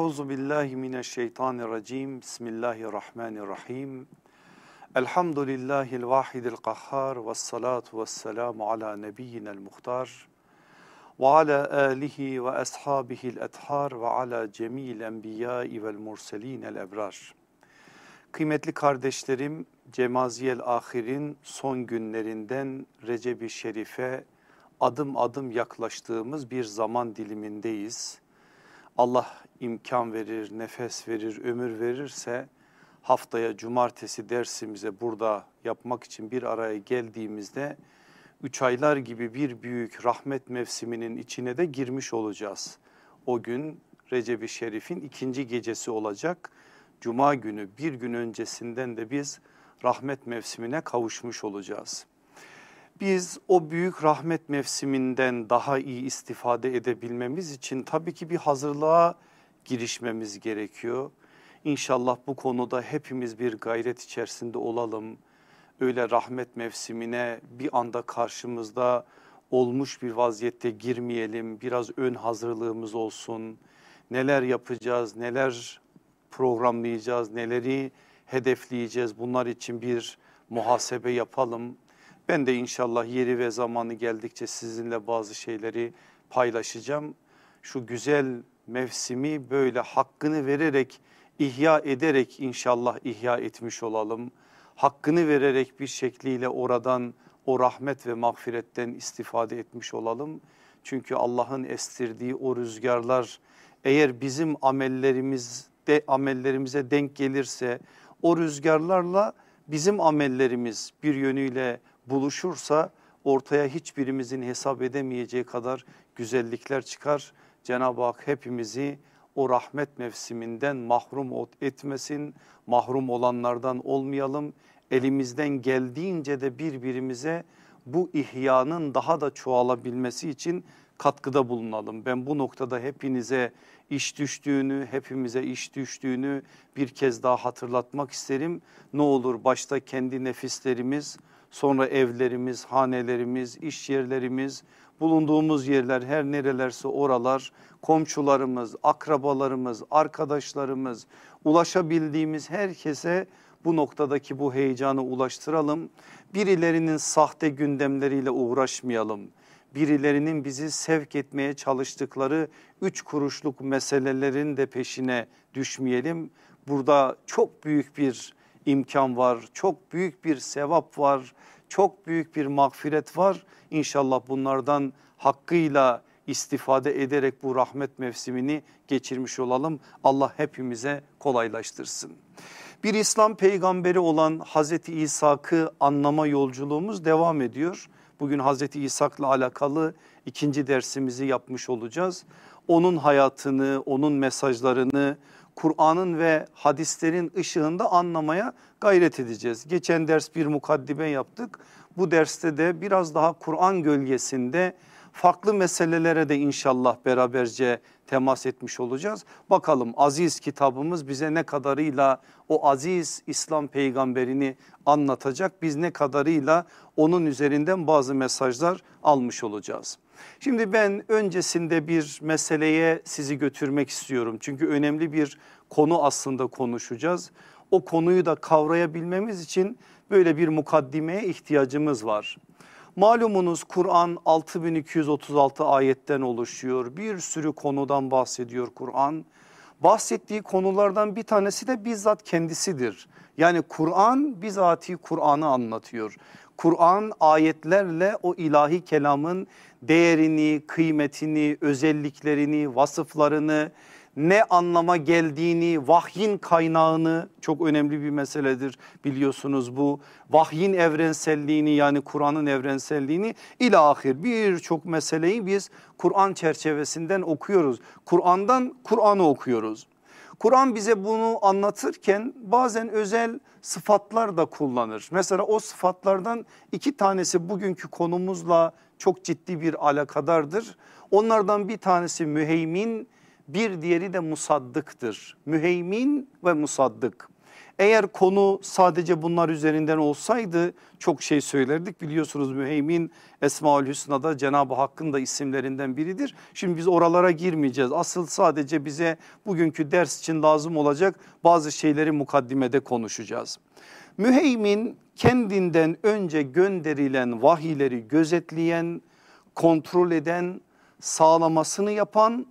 Euzu billahi mineşşeytanirracim. Bismillahirrahmanirrahim. Elhamdülillahil vahidil kahhar ve salatu ve selamu ala nebiyyinel muhtar ve ala alihi ve ashabihil ethar ve ala cemil enbiyai vel murselinel ebrar. Kıymetli kardeşlerim, Cemaziyel Ahir'in son günlerinden Recep-i Şerif'e adım adım yaklaştığımız bir zaman dilimindeyiz. Allah imkan verir, nefes verir, ömür verirse haftaya cumartesi dersimize burada yapmak için bir araya geldiğimizde üç aylar gibi bir büyük rahmet mevsiminin içine de girmiş olacağız. O gün Recep-i Şerif'in ikinci gecesi olacak. Cuma günü bir gün öncesinden de biz rahmet mevsimine kavuşmuş olacağız. Biz o büyük rahmet mevsiminden daha iyi istifade edebilmemiz için tabii ki bir hazırlığa girişmemiz gerekiyor. İnşallah bu konuda hepimiz bir gayret içerisinde olalım. Öyle rahmet mevsimine bir anda karşımızda olmuş bir vaziyette girmeyelim. Biraz ön hazırlığımız olsun. Neler yapacağız, neler programlayacağız, neleri hedefleyeceğiz bunlar için bir muhasebe yapalım. Ben de inşallah yeri ve zamanı geldikçe sizinle bazı şeyleri paylaşacağım. Şu güzel mevsimi böyle hakkını vererek ihya ederek inşallah ihya etmiş olalım. Hakkını vererek bir şekliyle oradan o rahmet ve mağfiretten istifade etmiş olalım. Çünkü Allah'ın estirdiği o rüzgarlar eğer bizim amellerimizde amellerimize denk gelirse o rüzgarlarla bizim amellerimiz bir yönüyle buluşursa ortaya hiçbirimizin hesap edemeyeceği kadar güzellikler çıkar. Cenab-ı Hak hepimizi o rahmet mevsiminden mahrum etmesin. Mahrum olanlardan olmayalım. Elimizden geldiğince de birbirimize bu ihyanın daha da çoğalabilmesi için katkıda bulunalım. Ben bu noktada hepinize iş düştüğünü, hepimize iş düştüğünü bir kez daha hatırlatmak isterim. Ne olur başta kendi nefislerimiz, sonra evlerimiz, hanelerimiz, iş yerlerimiz, bulunduğumuz yerler her nerelerse oralar, komşularımız, akrabalarımız, arkadaşlarımız, ulaşabildiğimiz herkese bu noktadaki bu heyecanı ulaştıralım. Birilerinin sahte gündemleriyle uğraşmayalım. Birilerinin bizi sevk etmeye çalıştıkları üç kuruşluk meselelerin de peşine düşmeyelim. Burada çok büyük bir imkan var, çok büyük bir sevap var, çok büyük bir mağfiret var. İnşallah bunlardan hakkıyla istifade ederek bu rahmet mevsimini geçirmiş olalım. Allah hepimize kolaylaştırsın. Bir İslam peygamberi olan Hazreti İshak'ı anlama yolculuğumuz devam ediyor. Bugün Hazreti İshak'la alakalı ikinci dersimizi yapmış olacağız. Onun hayatını, onun mesajlarını, Kur'an'ın ve hadislerin ışığında anlamaya gayret edeceğiz. Geçen ders bir mukaddime yaptık. Bu derste de biraz daha Kur'an gölgesinde farklı meselelere de inşallah beraberce temas etmiş olacağız. Bakalım aziz kitabımız bize ne kadarıyla o aziz İslam peygamberini anlatacak. Biz ne kadarıyla onun üzerinden bazı mesajlar almış olacağız. Şimdi ben öncesinde bir meseleye sizi götürmek istiyorum. Çünkü önemli bir konu aslında konuşacağız. O konuyu da kavrayabilmemiz için böyle bir mukaddimeye ihtiyacımız var. Malumunuz Kur'an 6236 ayetten oluşuyor. Bir sürü konudan bahsediyor Kur'an. Bahsettiği konulardan bir tanesi de bizzat kendisidir. Yani Kur'an bizatihi Kur'an'ı anlatıyor. Kur'an ayetlerle o ilahi kelamın değerini, kıymetini, özelliklerini, vasıflarını, ne anlama geldiğini, vahyin kaynağını çok önemli bir meseledir biliyorsunuz bu. Vahyin evrenselliğini yani Kur'an'ın evrenselliğini ilahir birçok meseleyi biz Kur'an çerçevesinden okuyoruz. Kur'an'dan Kur'an'ı okuyoruz. Kur'an bize bunu anlatırken bazen özel sıfatlar da kullanır. Mesela o sıfatlardan iki tanesi bugünkü konumuzla çok ciddi bir alakadardır. Onlardan bir tanesi müheymin bir diğeri de musaddıktır. Müheymin ve musaddık. Eğer konu sadece bunlar üzerinden olsaydı çok şey söylerdik. Biliyorsunuz müheymin Esmaül Hüsna'da Cenab-ı Hakk'ın da isimlerinden biridir. Şimdi biz oralara girmeyeceğiz. Asıl sadece bize bugünkü ders için lazım olacak bazı şeyleri mukaddimede konuşacağız. Müheymin kendinden önce gönderilen vahiyleri gözetleyen, kontrol eden, sağlamasını yapan,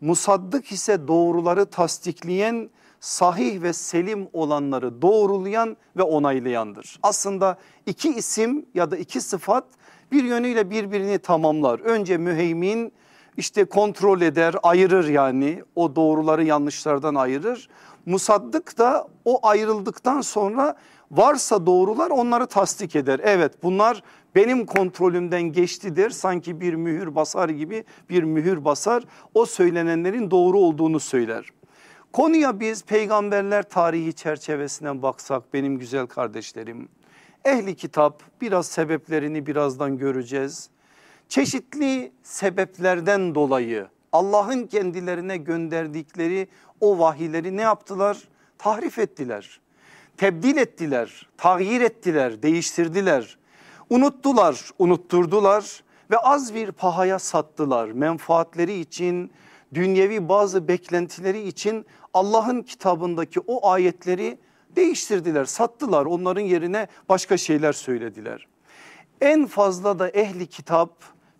musaddık ise doğruları tasdikleyen, sahih ve selim olanları doğrulayan ve onaylayandır. Aslında iki isim ya da iki sıfat bir yönüyle birbirini tamamlar. Önce müheymin işte kontrol eder, ayırır yani o doğruları yanlışlardan ayırır. Musaddık da o ayrıldıktan sonra varsa doğrular onları tasdik eder. Evet bunlar benim kontrolümden geçtidir sanki bir mühür basar gibi bir mühür basar o söylenenlerin doğru olduğunu söyler. Konuya biz peygamberler tarihi çerçevesinden baksak benim güzel kardeşlerim. Ehli kitap biraz sebeplerini birazdan göreceğiz. Çeşitli sebeplerden dolayı Allah'ın kendilerine gönderdikleri o vahiyleri ne yaptılar? Tahrif ettiler, tebdil ettiler, tahir ettiler, değiştirdiler. Unuttular, unutturdular ve az bir pahaya sattılar. Menfaatleri için, dünyevi bazı beklentileri için Allah'ın kitabındaki o ayetleri değiştirdiler, sattılar. Onların yerine başka şeyler söylediler. En fazla da ehli kitap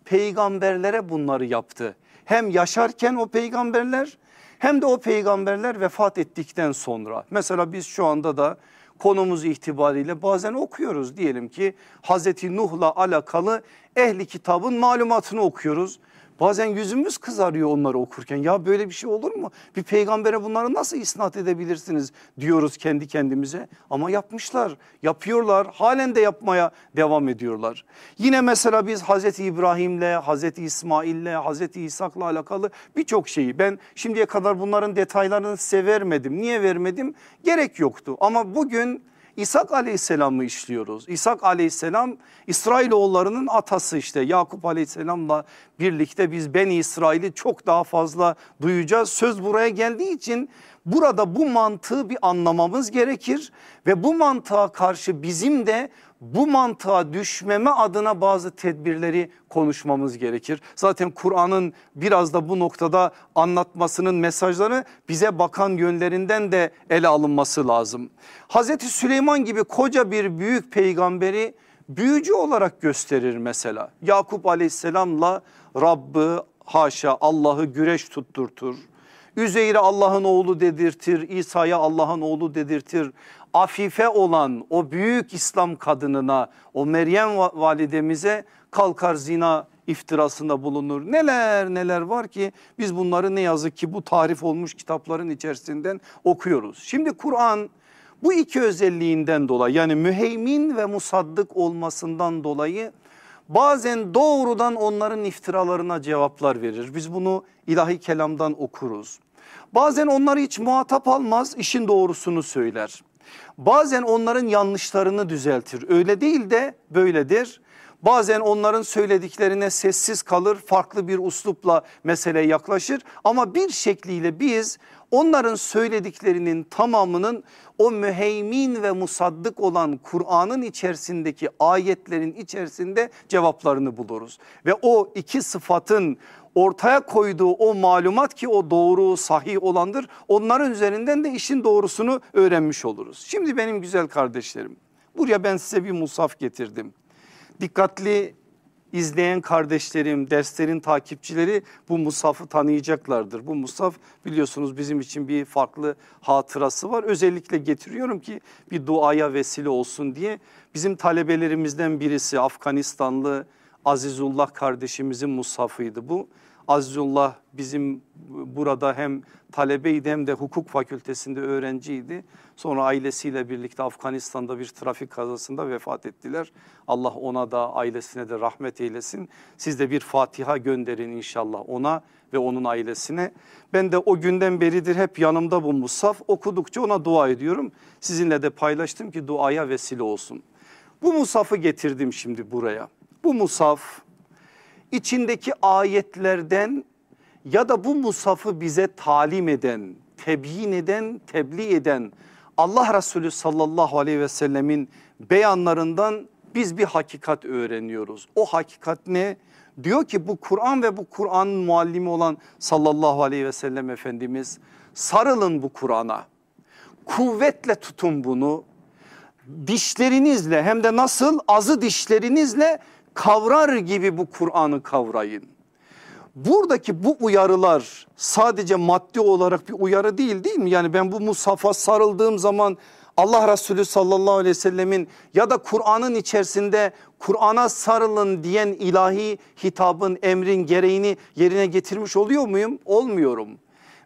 peygamberlere bunları yaptı. Hem yaşarken o peygamberler hem de o peygamberler vefat ettikten sonra. Mesela biz şu anda da konumuz itibariyle bazen okuyoruz. Diyelim ki Hazreti Nuh'la alakalı ehli kitabın malumatını okuyoruz. Bazen yüzümüz kızarıyor onları okurken ya böyle bir şey olur mu? Bir peygambere bunları nasıl isnat edebilirsiniz diyoruz kendi kendimize. Ama yapmışlar yapıyorlar halen de yapmaya devam ediyorlar. Yine mesela biz Hazreti İbrahim'le Hazreti İsmail'le Hazreti İshak'la alakalı birçok şeyi ben şimdiye kadar bunların detaylarını size vermedim. Niye vermedim? Gerek yoktu ama bugün İshak aleyhisselamı işliyoruz. İshak aleyhisselam İsrailoğullarının atası işte Yakup aleyhisselamla birlikte biz Ben İsrail'i çok daha fazla duyacağız. Söz buraya geldiği için burada bu mantığı bir anlamamız gerekir ve bu mantığa karşı bizim de bu mantığa düşmeme adına bazı tedbirleri konuşmamız gerekir. Zaten Kur'an'ın biraz da bu noktada anlatmasının mesajları bize bakan yönlerinden de ele alınması lazım. Hazreti Süleyman gibi koca bir büyük peygamberi büyücü olarak gösterir mesela. Yakup aleyhisselamla Rabbı haşa Allah'ı güreş tutturtur. Üzeyr'e Allah'ın oğlu dedirtir, İsa'ya Allah'ın oğlu dedirtir. Afife olan o büyük İslam kadınına, o Meryem validemize kalkar zina iftirasında bulunur. Neler neler var ki biz bunları ne yazık ki bu tarif olmuş kitapların içerisinden okuyoruz. Şimdi Kur'an bu iki özelliğinden dolayı yani müheymin ve musaddık olmasından dolayı bazen doğrudan onların iftiralarına cevaplar verir. Biz bunu ilahi kelamdan okuruz. Bazen onları hiç muhatap almaz işin doğrusunu söyler. Bazen onların yanlışlarını düzeltir öyle değil de böyledir. Bazen onların söylediklerine sessiz kalır farklı bir uslupla meseleye yaklaşır ama bir şekliyle biz onların söylediklerinin tamamının o müheymin ve musaddık olan Kur'an'ın içerisindeki ayetlerin içerisinde cevaplarını buluruz. Ve o iki sıfatın ortaya koyduğu o malumat ki o doğru sahih olandır onların üzerinden de işin doğrusunu öğrenmiş oluruz. Şimdi benim güzel kardeşlerim buraya ben size bir musaf getirdim. Dikkatli izleyen kardeşlerim, derslerin takipçileri bu musafı tanıyacaklardır. Bu musaf biliyorsunuz bizim için bir farklı hatırası var. Özellikle getiriyorum ki bir duaya vesile olsun diye. Bizim talebelerimizden birisi Afganistanlı Azizullah kardeşimizin musafıydı bu. Azizullah bizim burada hem talebeydi hem de hukuk fakültesinde öğrenciydi. Sonra ailesiyle birlikte Afganistan'da bir trafik kazasında vefat ettiler. Allah ona da ailesine de rahmet eylesin. Siz de bir Fatiha gönderin inşallah ona ve onun ailesine. Ben de o günden beridir hep yanımda bu musaf okudukça ona dua ediyorum. Sizinle de paylaştım ki duaya vesile olsun. Bu musafı getirdim şimdi buraya. Bu musaf içindeki ayetlerden ya da bu musafı bize talim eden, tebyin eden, tebliğ eden Allah Resulü sallallahu aleyhi ve sellemin beyanlarından biz bir hakikat öğreniyoruz. O hakikat ne? Diyor ki bu Kur'an ve bu Kur'an'ın muallimi olan sallallahu aleyhi ve sellem Efendimiz sarılın bu Kur'an'a. Kuvvetle tutun bunu. Dişlerinizle hem de nasıl azı dişlerinizle kavrar gibi bu Kur'an'ı kavrayın. Buradaki bu uyarılar sadece maddi olarak bir uyarı değil değil mi? Yani ben bu musafa sarıldığım zaman Allah Resulü sallallahu aleyhi ve sellemin ya da Kur'an'ın içerisinde Kur'an'a sarılın diyen ilahi hitabın emrin gereğini yerine getirmiş oluyor muyum? Olmuyorum.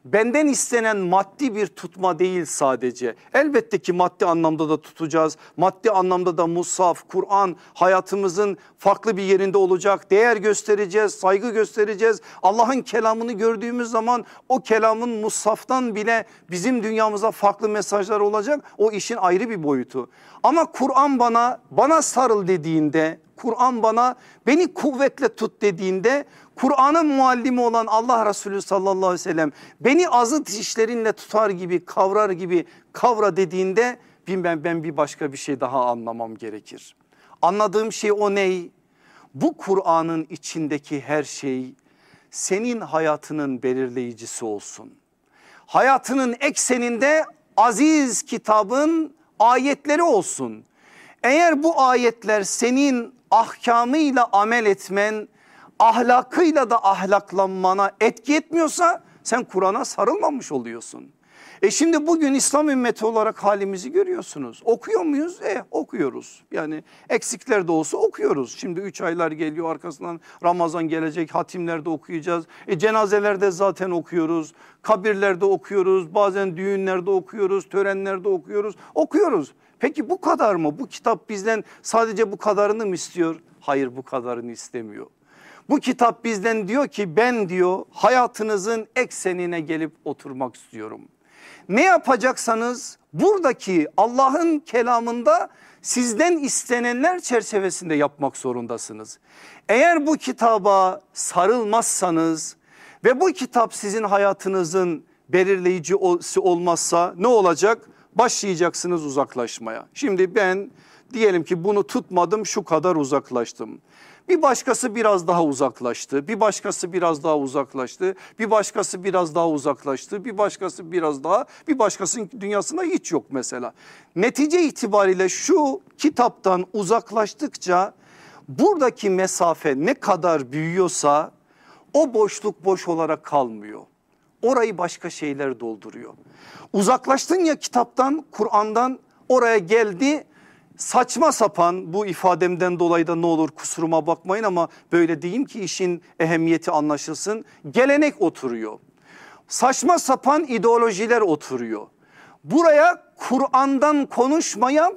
Benden istenen maddi bir tutma değil sadece. Elbette ki maddi anlamda da tutacağız. Maddi anlamda da Musaf, Kur'an hayatımızın farklı bir yerinde olacak. Değer göstereceğiz, saygı göstereceğiz. Allah'ın kelamını gördüğümüz zaman o kelamın Musaf'tan bile bizim dünyamıza farklı mesajlar olacak. O işin ayrı bir boyutu. Ama Kur'an bana bana sarıl dediğinde Kur'an bana beni kuvvetle tut dediğinde Kur'an'ın muallimi olan Allah Resulü sallallahu aleyhi ve sellem beni azı dişlerinle tutar gibi kavrar gibi kavra dediğinde ben, ben bir başka bir şey daha anlamam gerekir. Anladığım şey o ney? Bu Kur'an'ın içindeki her şey senin hayatının belirleyicisi olsun. Hayatının ekseninde aziz kitabın ayetleri olsun. Eğer bu ayetler senin ahkamıyla amel etmen ahlakıyla da ahlaklanmana etki etmiyorsa sen Kur'an'a sarılmamış oluyorsun. E şimdi bugün İslam ümmeti olarak halimizi görüyorsunuz. Okuyor muyuz? E okuyoruz. Yani eksikler de olsa okuyoruz. Şimdi 3 aylar geliyor arkasından Ramazan gelecek hatimlerde okuyacağız. E cenazelerde zaten okuyoruz. Kabirlerde okuyoruz. Bazen düğünlerde okuyoruz. Törenlerde okuyoruz. Okuyoruz. Peki bu kadar mı? Bu kitap bizden sadece bu kadarını mı istiyor? Hayır bu kadarını istemiyor. Bu kitap bizden diyor ki ben diyor hayatınızın eksenine gelip oturmak istiyorum. Ne yapacaksanız buradaki Allah'ın kelamında sizden istenenler çerçevesinde yapmak zorundasınız. Eğer bu kitaba sarılmazsanız ve bu kitap sizin hayatınızın belirleyici olmazsa ne olacak? Başlayacaksınız uzaklaşmaya. Şimdi ben diyelim ki bunu tutmadım şu kadar uzaklaştım. Bir başkası biraz daha uzaklaştı. Bir başkası biraz daha uzaklaştı. Bir başkası biraz daha uzaklaştı. Bir başkası biraz daha. Bir başkasının dünyasında hiç yok mesela. Netice itibariyle şu kitaptan uzaklaştıkça buradaki mesafe ne kadar büyüyorsa o boşluk boş olarak kalmıyor. Orayı başka şeyler dolduruyor. Uzaklaştın ya kitaptan, Kur'an'dan oraya geldi saçma sapan bu ifademden dolayı da ne olur kusuruma bakmayın ama böyle diyeyim ki işin ehemmiyeti anlaşılsın. Gelenek oturuyor. Saçma sapan ideolojiler oturuyor. Buraya Kur'an'dan konuşmayan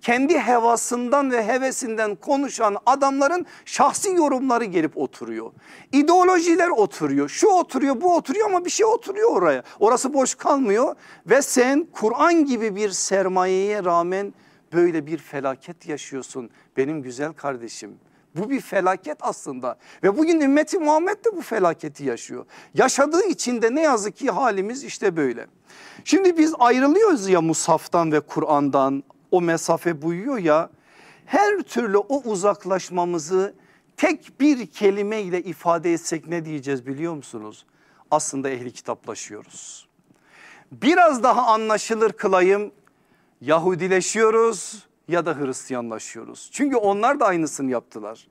kendi hevasından ve hevesinden konuşan adamların şahsi yorumları gelip oturuyor. İdeolojiler oturuyor. Şu oturuyor bu oturuyor ama bir şey oturuyor oraya. Orası boş kalmıyor ve sen Kur'an gibi bir sermayeye rağmen böyle bir felaket yaşıyorsun benim güzel kardeşim. Bu bir felaket aslında ve bugün ümmeti Muhammed de bu felaketi yaşıyor. Yaşadığı için de ne yazık ki halimiz işte böyle. Şimdi biz ayrılıyoruz ya Musaf'tan ve Kur'an'dan o mesafe buyuyor ya her türlü o uzaklaşmamızı tek bir kelimeyle ifade etsek ne diyeceğiz biliyor musunuz? Aslında ehli kitaplaşıyoruz. Biraz daha anlaşılır kılayım Yahudileşiyoruz ya da Hristiyanlaşıyoruz. Çünkü onlar da aynısını yaptılar.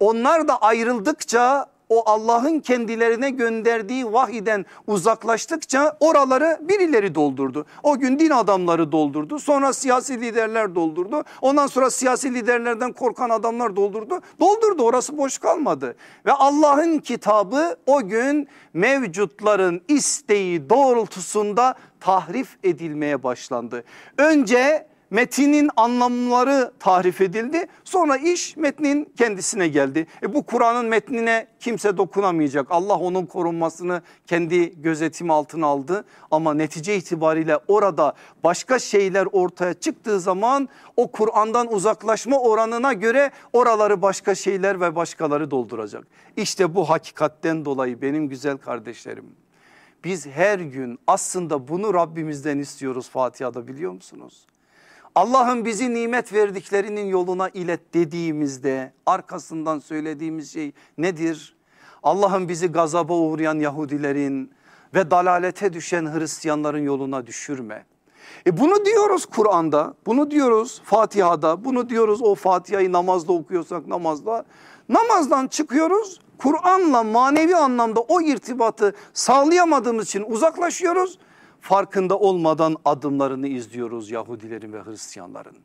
Onlar da ayrıldıkça o Allah'ın kendilerine gönderdiği vahiden uzaklaştıkça oraları birileri doldurdu. O gün din adamları doldurdu. Sonra siyasi liderler doldurdu. Ondan sonra siyasi liderlerden korkan adamlar doldurdu. Doldurdu orası boş kalmadı. Ve Allah'ın kitabı o gün mevcutların isteği doğrultusunda tahrif edilmeye başlandı. Önce metinin anlamları tahrif edildi. Sonra iş metnin kendisine geldi. E bu Kur'an'ın metnine kimse dokunamayacak. Allah onun korunmasını kendi gözetimi altına aldı. Ama netice itibariyle orada başka şeyler ortaya çıktığı zaman o Kur'an'dan uzaklaşma oranına göre oraları başka şeyler ve başkaları dolduracak. İşte bu hakikatten dolayı benim güzel kardeşlerim Biz her gün aslında bunu Rabbimizden istiyoruz Fatiha'da biliyor musunuz? Allah'ın bizi nimet verdiklerinin yoluna ilet dediğimizde arkasından söylediğimiz şey nedir? Allah'ın bizi gazaba uğrayan Yahudilerin ve dalalete düşen Hristiyanların yoluna düşürme. E bunu diyoruz Kur'an'da, bunu diyoruz Fatiha'da, bunu diyoruz o Fatiha'yı namazda okuyorsak namazda. Namazdan çıkıyoruz Kur'an'la manevi anlamda o irtibatı sağlayamadığımız için uzaklaşıyoruz. Farkında olmadan adımlarını izliyoruz Yahudilerin ve Hristiyanların.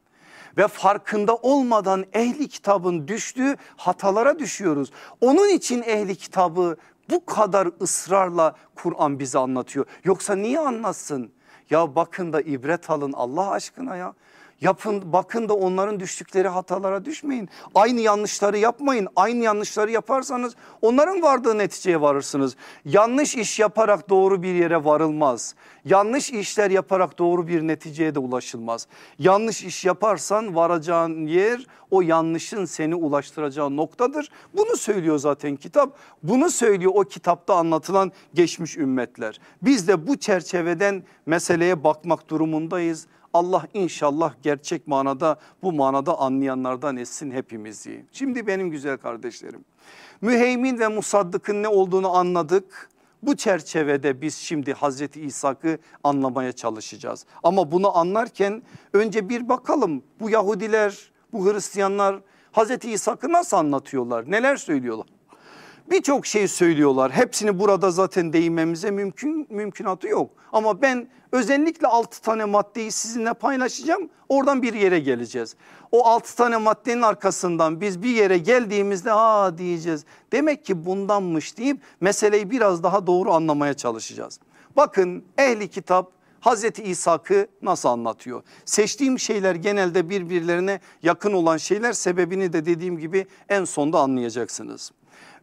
Ve farkında olmadan ehli kitabın düştüğü hatalara düşüyoruz. Onun için ehli kitabı bu kadar ısrarla Kur'an bize anlatıyor. Yoksa niye anlatsın? Ya bakın da ibret alın Allah aşkına ya. Yapın bakın da onların düştükleri hatalara düşmeyin. Aynı yanlışları yapmayın. Aynı yanlışları yaparsanız onların vardığı neticeye varırsınız. Yanlış iş yaparak doğru bir yere varılmaz. Yanlış işler yaparak doğru bir neticeye de ulaşılmaz. Yanlış iş yaparsan varacağın yer o yanlışın seni ulaştıracağı noktadır. Bunu söylüyor zaten kitap. Bunu söylüyor o kitapta anlatılan geçmiş ümmetler. Biz de bu çerçeveden meseleye bakmak durumundayız. Allah inşallah gerçek manada bu manada anlayanlardan etsin hepimizi. Şimdi benim güzel kardeşlerim müheymin ve musaddıkın ne olduğunu anladık. Bu çerçevede biz şimdi Hazreti İshak'ı anlamaya çalışacağız. Ama bunu anlarken önce bir bakalım bu Yahudiler bu Hristiyanlar Hazreti İshak'ı nasıl anlatıyorlar neler söylüyorlar? Birçok şey söylüyorlar. Hepsini burada zaten değinmemize mümkün mümkünatı yok. Ama ben özellikle 6 tane maddeyi sizinle paylaşacağım. Oradan bir yere geleceğiz. O 6 tane maddenin arkasından biz bir yere geldiğimizde ha diyeceğiz. Demek ki bundanmış deyip meseleyi biraz daha doğru anlamaya çalışacağız. Bakın ehli kitap Hazreti İshak'ı nasıl anlatıyor? Seçtiğim şeyler genelde birbirlerine yakın olan şeyler sebebini de dediğim gibi en sonda anlayacaksınız.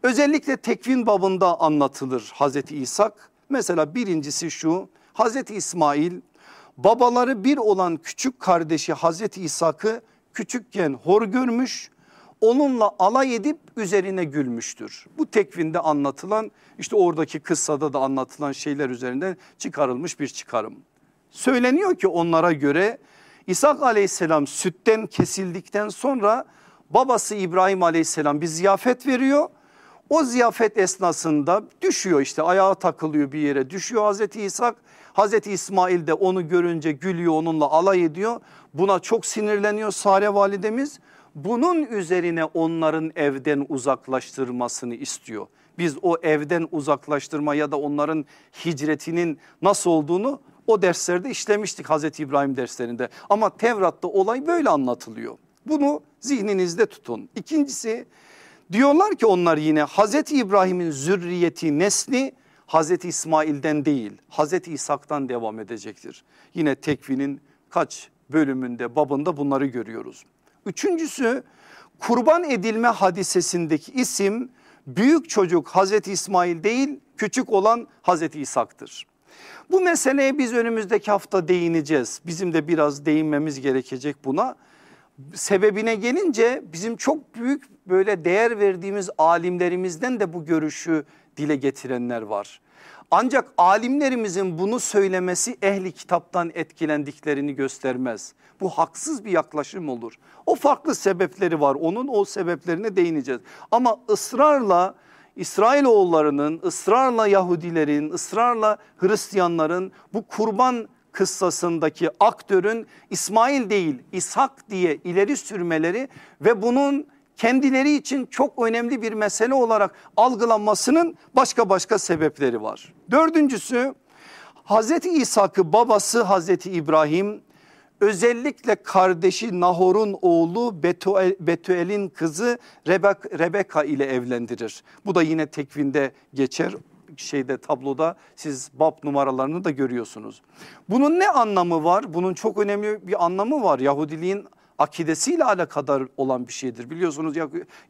Özellikle tekvin babında anlatılır Hazreti İshak. Mesela birincisi şu Hazreti İsmail babaları bir olan küçük kardeşi Hazreti İshak'ı küçükken hor görmüş onunla alay edip üzerine gülmüştür. Bu tekvinde anlatılan işte oradaki kıssada da anlatılan şeyler üzerinden çıkarılmış bir çıkarım. Söyleniyor ki onlara göre İshak aleyhisselam sütten kesildikten sonra babası İbrahim aleyhisselam bir ziyafet veriyor o ziyafet esnasında düşüyor işte ayağa takılıyor bir yere düşüyor Hazreti İshak. Hazreti İsmail de onu görünce gülüyor onunla alay ediyor. Buna çok sinirleniyor Sare validemiz. Bunun üzerine onların evden uzaklaştırmasını istiyor. Biz o evden uzaklaştırma ya da onların hicretinin nasıl olduğunu o derslerde işlemiştik Hazreti İbrahim derslerinde. Ama Tevrat'ta olay böyle anlatılıyor. Bunu zihninizde tutun. İkincisi Diyorlar ki onlar yine Hazreti İbrahim'in zürriyeti nesli Hazreti İsmail'den değil Hazreti İshak'tan devam edecektir. Yine tekvinin kaç bölümünde babında bunları görüyoruz. Üçüncüsü kurban edilme hadisesindeki isim büyük çocuk Hazreti İsmail değil küçük olan Hazreti İshak'tır. Bu meseleye biz önümüzdeki hafta değineceğiz. Bizim de biraz değinmemiz gerekecek buna sebebine gelince bizim çok büyük böyle değer verdiğimiz alimlerimizden de bu görüşü dile getirenler var. Ancak alimlerimizin bunu söylemesi ehli kitaptan etkilendiklerini göstermez. Bu haksız bir yaklaşım olur. O farklı sebepleri var onun o sebeplerine değineceğiz. Ama ısrarla İsrailoğullarının ısrarla Yahudilerin ısrarla Hristiyanların bu kurban kıssasındaki aktörün İsmail değil İshak diye ileri sürmeleri ve bunun kendileri için çok önemli bir mesele olarak algılanmasının başka başka sebepleri var. Dördüncüsü Hazreti İshak'ı babası Hazreti İbrahim özellikle kardeşi Nahor'un oğlu Betuel'in kızı Rebeka ile evlendirir. Bu da yine tekvinde geçer şeyde tabloda siz bab numaralarını da görüyorsunuz. Bunun ne anlamı var? Bunun çok önemli bir anlamı var. Yahudiliğin akidesiyle alakadar olan bir şeydir. Biliyorsunuz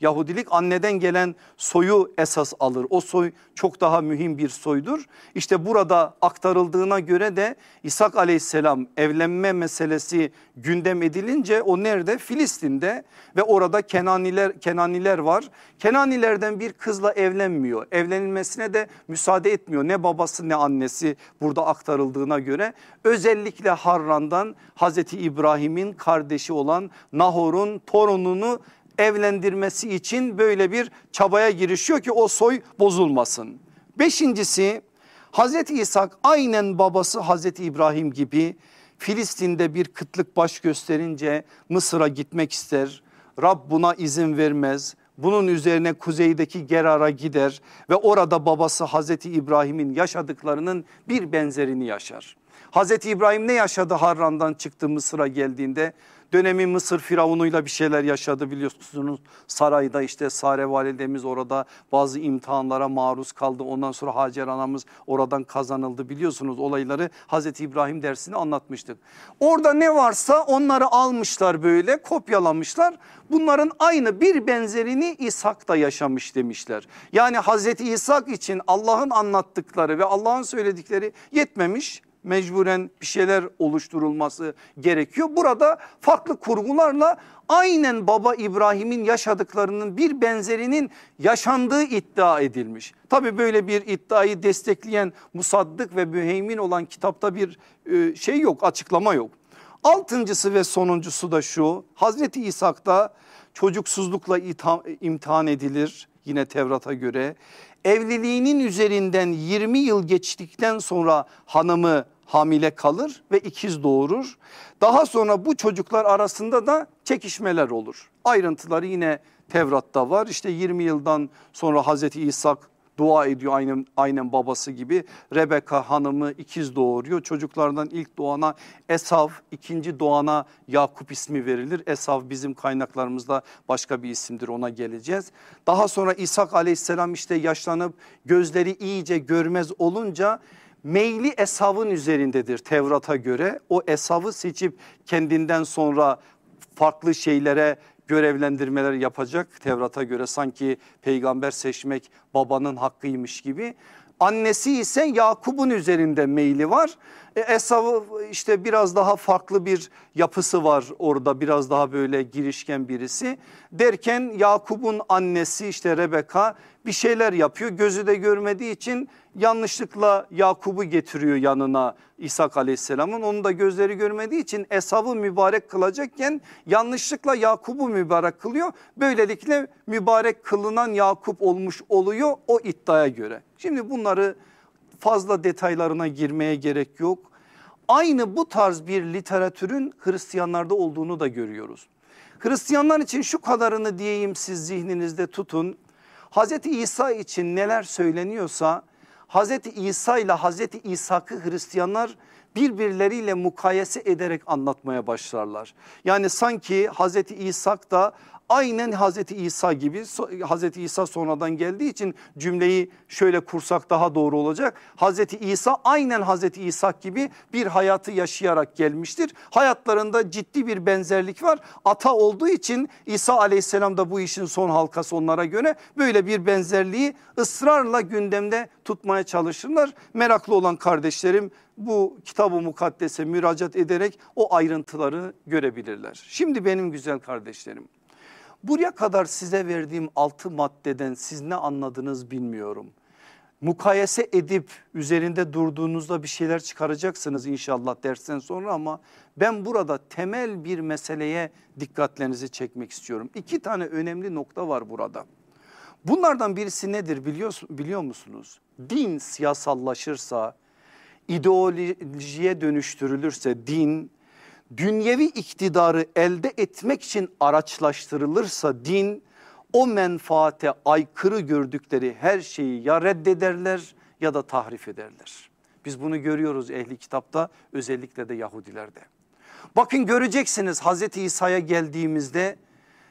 Yahudilik anneden gelen soyu esas alır. O soy çok daha mühim bir soydur. İşte burada aktarıldığına göre de İshak aleyhisselam evlenme meselesi gündem edilince o nerede? Filistin'de ve orada Kenaniler, Kenaniler var. Kenanilerden bir kızla evlenmiyor. Evlenilmesine de müsaade etmiyor. Ne babası ne annesi burada aktarıldığına göre. Özellikle Harran'dan Hazreti İbrahim'in kardeşi olan Nahor'un torununu evlendirmesi için böyle bir çabaya girişiyor ki o soy bozulmasın. Beşincisi Hazreti İshak aynen babası Hazreti İbrahim gibi Filistin'de bir kıtlık baş gösterince Mısır'a gitmek ister. Rab buna izin vermez. Bunun üzerine kuzeydeki Gerar'a gider ve orada babası Hazreti İbrahim'in yaşadıklarının bir benzerini yaşar. Hazreti İbrahim ne yaşadı Harran'dan çıktı Mısır'a geldiğinde? Dönemi Mısır firavunuyla bir şeyler yaşadı biliyorsunuz. Sarayda işte Sare validemiz orada bazı imtihanlara maruz kaldı. Ondan sonra Hacer anamız oradan kazanıldı biliyorsunuz olayları Hazreti İbrahim dersini anlatmıştık. Orada ne varsa onları almışlar böyle kopyalamışlar. Bunların aynı bir benzerini İshak da yaşamış demişler. Yani Hazreti İshak için Allah'ın anlattıkları ve Allah'ın söyledikleri yetmemiş mecburen bir şeyler oluşturulması gerekiyor. Burada farklı kurgularla aynen baba İbrahim'in yaşadıklarının bir benzerinin yaşandığı iddia edilmiş. Tabi böyle bir iddiayı destekleyen musaddık ve müheymin olan kitapta bir e, şey yok açıklama yok. Altıncısı ve sonuncusu da şu Hazreti İshak'ta çocuksuzlukla imtihan edilir yine Tevrat'a göre evliliğinin üzerinden 20 yıl geçtikten sonra hanımı hamile kalır ve ikiz doğurur. Daha sonra bu çocuklar arasında da çekişmeler olur. Ayrıntıları yine Tevrat'ta var. İşte 20 yıldan sonra Hazreti İshak dua ediyor aynen, aynen babası gibi. Rebeka hanımı ikiz doğuruyor. Çocuklardan ilk doğana Esav, ikinci doğana Yakup ismi verilir. Esav bizim kaynaklarımızda başka bir isimdir ona geleceğiz. Daha sonra İshak aleyhisselam işte yaşlanıp gözleri iyice görmez olunca meyli Esav'ın üzerindedir Tevrat'a göre. O Esav'ı seçip kendinden sonra farklı şeylere görevlendirmeler yapacak Tevrat'a göre sanki peygamber seçmek babanın hakkıymış gibi. Annesi ise Yakup'un üzerinde meyli var. E, Esav'ı işte biraz daha farklı bir yapısı var orada biraz daha böyle girişken birisi. Derken Yakup'un annesi işte Rebeka bir şeyler yapıyor gözü de görmediği için yanlışlıkla Yakup'u getiriyor yanına İshak aleyhisselamın. Onun da gözleri görmediği için Esav'ı mübarek kılacakken yanlışlıkla Yakup'u mübarek kılıyor. Böylelikle mübarek kılınan Yakup olmuş oluyor o iddiaya göre. Şimdi bunları fazla detaylarına girmeye gerek yok. Aynı bu tarz bir literatürün Hristiyanlarda olduğunu da görüyoruz. Hristiyanlar için şu kadarını diyeyim siz zihninizde tutun. Hazreti İsa için neler söyleniyorsa Hazreti İsa ile Hazreti İshak'ı Hristiyanlar birbirleriyle mukayese ederek anlatmaya başlarlar. Yani sanki Hazreti İshak da aynen Hazreti İsa gibi Hazreti İsa sonradan geldiği için cümleyi şöyle kursak daha doğru olacak. Hazreti İsa aynen Hazreti İsa gibi bir hayatı yaşayarak gelmiştir. Hayatlarında ciddi bir benzerlik var. Ata olduğu için İsa aleyhisselam da bu işin son halkası onlara göre böyle bir benzerliği ısrarla gündemde tutmaya çalışırlar. Meraklı olan kardeşlerim bu kitabı mukaddese müracaat ederek o ayrıntıları görebilirler. Şimdi benim güzel kardeşlerim Buraya kadar size verdiğim altı maddeden siz ne anladınız bilmiyorum. Mukayese edip üzerinde durduğunuzda bir şeyler çıkaracaksınız inşallah dersten sonra ama ben burada temel bir meseleye dikkatlerinizi çekmek istiyorum. İki tane önemli nokta var burada. Bunlardan birisi nedir biliyor, biliyor musunuz? Din siyasallaşırsa, ideolojiye dönüştürülürse din dünyevi iktidarı elde etmek için araçlaştırılırsa din o menfaate aykırı gördükleri her şeyi ya reddederler ya da tahrif ederler. Biz bunu görüyoruz ehli kitapta özellikle de Yahudilerde. Bakın göreceksiniz Hazreti İsa'ya geldiğimizde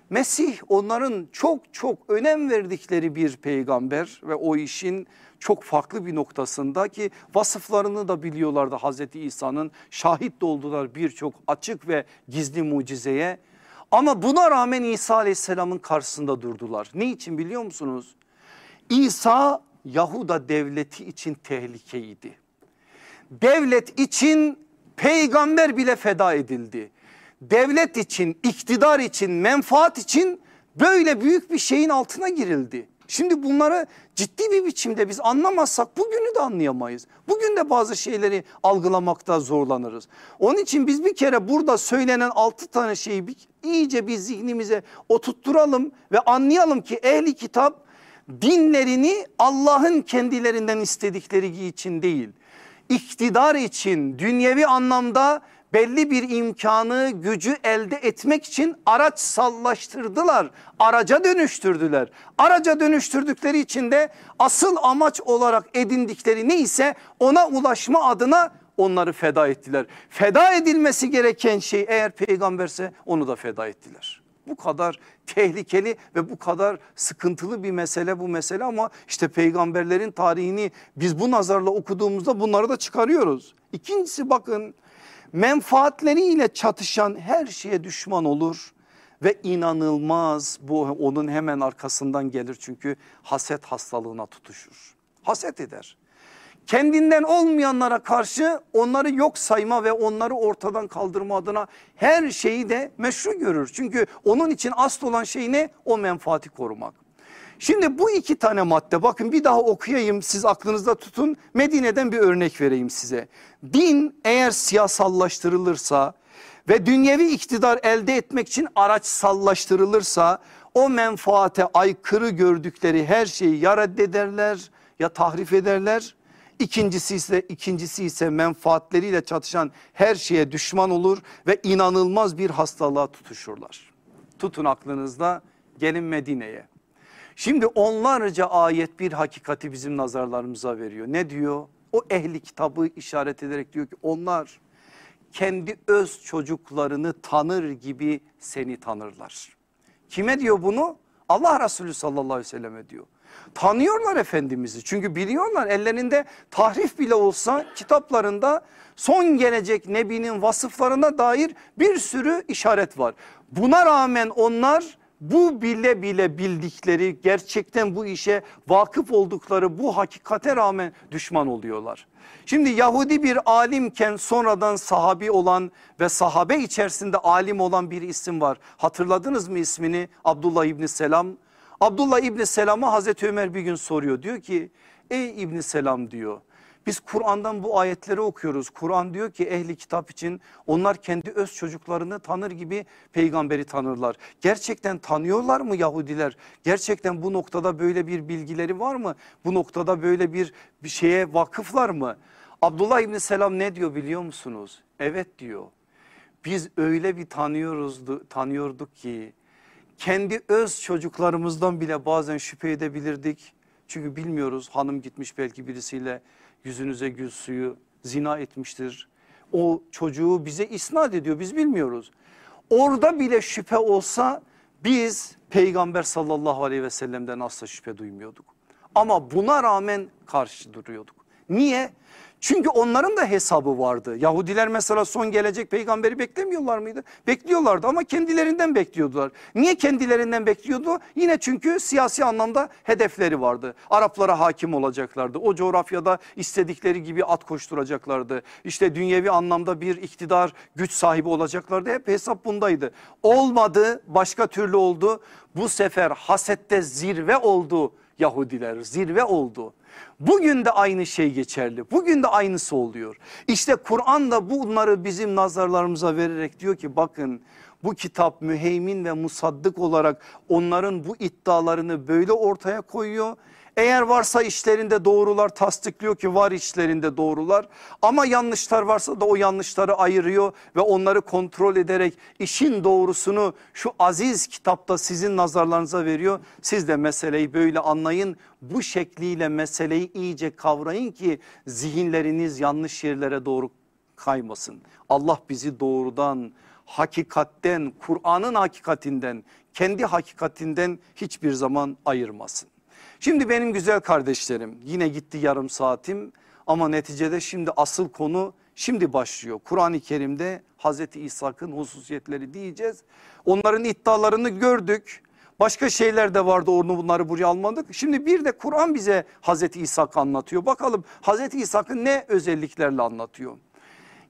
Mesih onların çok çok önem verdikleri bir peygamber ve o işin çok farklı bir noktasında ki vasıflarını da biliyorlardı Hazreti İsa'nın şahit de oldular birçok açık ve gizli mucizeye. Ama buna rağmen İsa aleyhisselamın karşısında durdular. Ne için biliyor musunuz? İsa Yahuda devleti için tehlikeydi. Devlet için peygamber bile feda edildi. Devlet için, iktidar için, menfaat için böyle büyük bir şeyin altına girildi. Şimdi bunları ciddi bir biçimde biz anlamazsak bugünü de anlayamayız. Bugün de bazı şeyleri algılamakta zorlanırız. Onun için biz bir kere burada söylenen altı tane şeyi bir, iyice bir zihnimize oturtturalım ve anlayalım ki ehli kitap dinlerini Allah'ın kendilerinden istedikleri için değil iktidar için dünyevi anlamda belli bir imkanı gücü elde etmek için araç sallaştırdılar. Araca dönüştürdüler. Araca dönüştürdükleri için de asıl amaç olarak edindikleri neyse ona ulaşma adına onları feda ettiler. Feda edilmesi gereken şey eğer peygamberse onu da feda ettiler. Bu kadar tehlikeli ve bu kadar sıkıntılı bir mesele bu mesele ama işte peygamberlerin tarihini biz bu nazarla okuduğumuzda bunları da çıkarıyoruz. İkincisi bakın menfaatleriyle çatışan her şeye düşman olur ve inanılmaz bu onun hemen arkasından gelir çünkü haset hastalığına tutuşur. Haset eder kendinden olmayanlara karşı onları yok sayma ve onları ortadan kaldırma adına her şeyi de meşru görür. Çünkü onun için asıl olan şey ne? O menfaati korumak. Şimdi bu iki tane madde bakın bir daha okuyayım siz aklınızda tutun. Medine'den bir örnek vereyim size. Din eğer siyasallaştırılırsa ve dünyevi iktidar elde etmek için araç sallaştırılırsa o menfaate aykırı gördükleri her şeyi ya reddederler ya tahrif ederler İkincisi ise ikincisi ise menfaatleriyle çatışan her şeye düşman olur ve inanılmaz bir hastalığa tutuşurlar. Tutun aklınızda gelin Medine'ye. Şimdi onlarca ayet bir hakikati bizim nazarlarımıza veriyor. Ne diyor? O ehli kitabı işaret ederek diyor ki onlar kendi öz çocuklarını tanır gibi seni tanırlar. Kime diyor bunu? Allah Resulü sallallahu aleyhi ve selleme diyor. Tanıyorlar Efendimiz'i çünkü biliyorlar ellerinde tahrif bile olsa kitaplarında son gelecek Nebi'nin vasıflarına dair bir sürü işaret var. Buna rağmen onlar bu bile bile bildikleri gerçekten bu işe vakıf oldukları bu hakikate rağmen düşman oluyorlar. Şimdi Yahudi bir alimken sonradan sahabi olan ve sahabe içerisinde alim olan bir isim var. Hatırladınız mı ismini? Abdullah İbni Selam Abdullah İbni Selam'a Hazreti Ömer bir gün soruyor. Diyor ki ey İbni Selam diyor. Biz Kur'an'dan bu ayetleri okuyoruz. Kur'an diyor ki ehli kitap için onlar kendi öz çocuklarını tanır gibi peygamberi tanırlar. Gerçekten tanıyorlar mı Yahudiler? Gerçekten bu noktada böyle bir bilgileri var mı? Bu noktada böyle bir, bir şeye vakıflar mı? Abdullah İbni Selam ne diyor biliyor musunuz? Evet diyor. Biz öyle bir tanıyoruz, tanıyorduk ki kendi öz çocuklarımızdan bile bazen şüphe edebilirdik. Çünkü bilmiyoruz hanım gitmiş belki birisiyle yüzünüze gül suyu zina etmiştir. O çocuğu bize isnat ediyor biz bilmiyoruz. Orada bile şüphe olsa biz peygamber sallallahu aleyhi ve sellem'den asla şüphe duymuyorduk. Ama buna rağmen karşı duruyorduk. Niye? Çünkü onların da hesabı vardı. Yahudiler mesela son gelecek peygamberi beklemiyorlar mıydı? Bekliyorlardı ama kendilerinden bekliyordular. Niye kendilerinden bekliyordu? Yine çünkü siyasi anlamda hedefleri vardı. Araplara hakim olacaklardı. O coğrafyada istedikleri gibi at koşturacaklardı. İşte dünyevi anlamda bir iktidar güç sahibi olacaklardı. Hep hesap bundaydı. Olmadı başka türlü oldu. Bu sefer hasette zirve oldu Yahudiler zirve oldu. Bugün de aynı şey geçerli. Bugün de aynısı oluyor. İşte Kur'an da bunları bizim nazarlarımıza vererek diyor ki bakın bu kitap müheymin ve musaddık olarak onların bu iddialarını böyle ortaya koyuyor eğer varsa işlerinde doğrular tasdikliyor ki var işlerinde doğrular ama yanlışlar varsa da o yanlışları ayırıyor ve onları kontrol ederek işin doğrusunu şu aziz kitapta sizin nazarlarınıza veriyor. Siz de meseleyi böyle anlayın bu şekliyle meseleyi iyice kavrayın ki zihinleriniz yanlış yerlere doğru kaymasın. Allah bizi doğrudan hakikatten Kur'an'ın hakikatinden kendi hakikatinden hiçbir zaman ayırmasın. Şimdi benim güzel kardeşlerim yine gitti yarım saatim Ama neticede şimdi asıl konu şimdi başlıyor. Kur'an-ı Kerim'de Hazreti İshak'ın hususiyetleri diyeceğiz. Onların iddialarını gördük. Başka şeyler de vardı onu bunları buraya almadık. Şimdi bir de Kur'an bize Hazreti İshak anlatıyor. Bakalım Hazreti İshak'ı ne özelliklerle anlatıyor?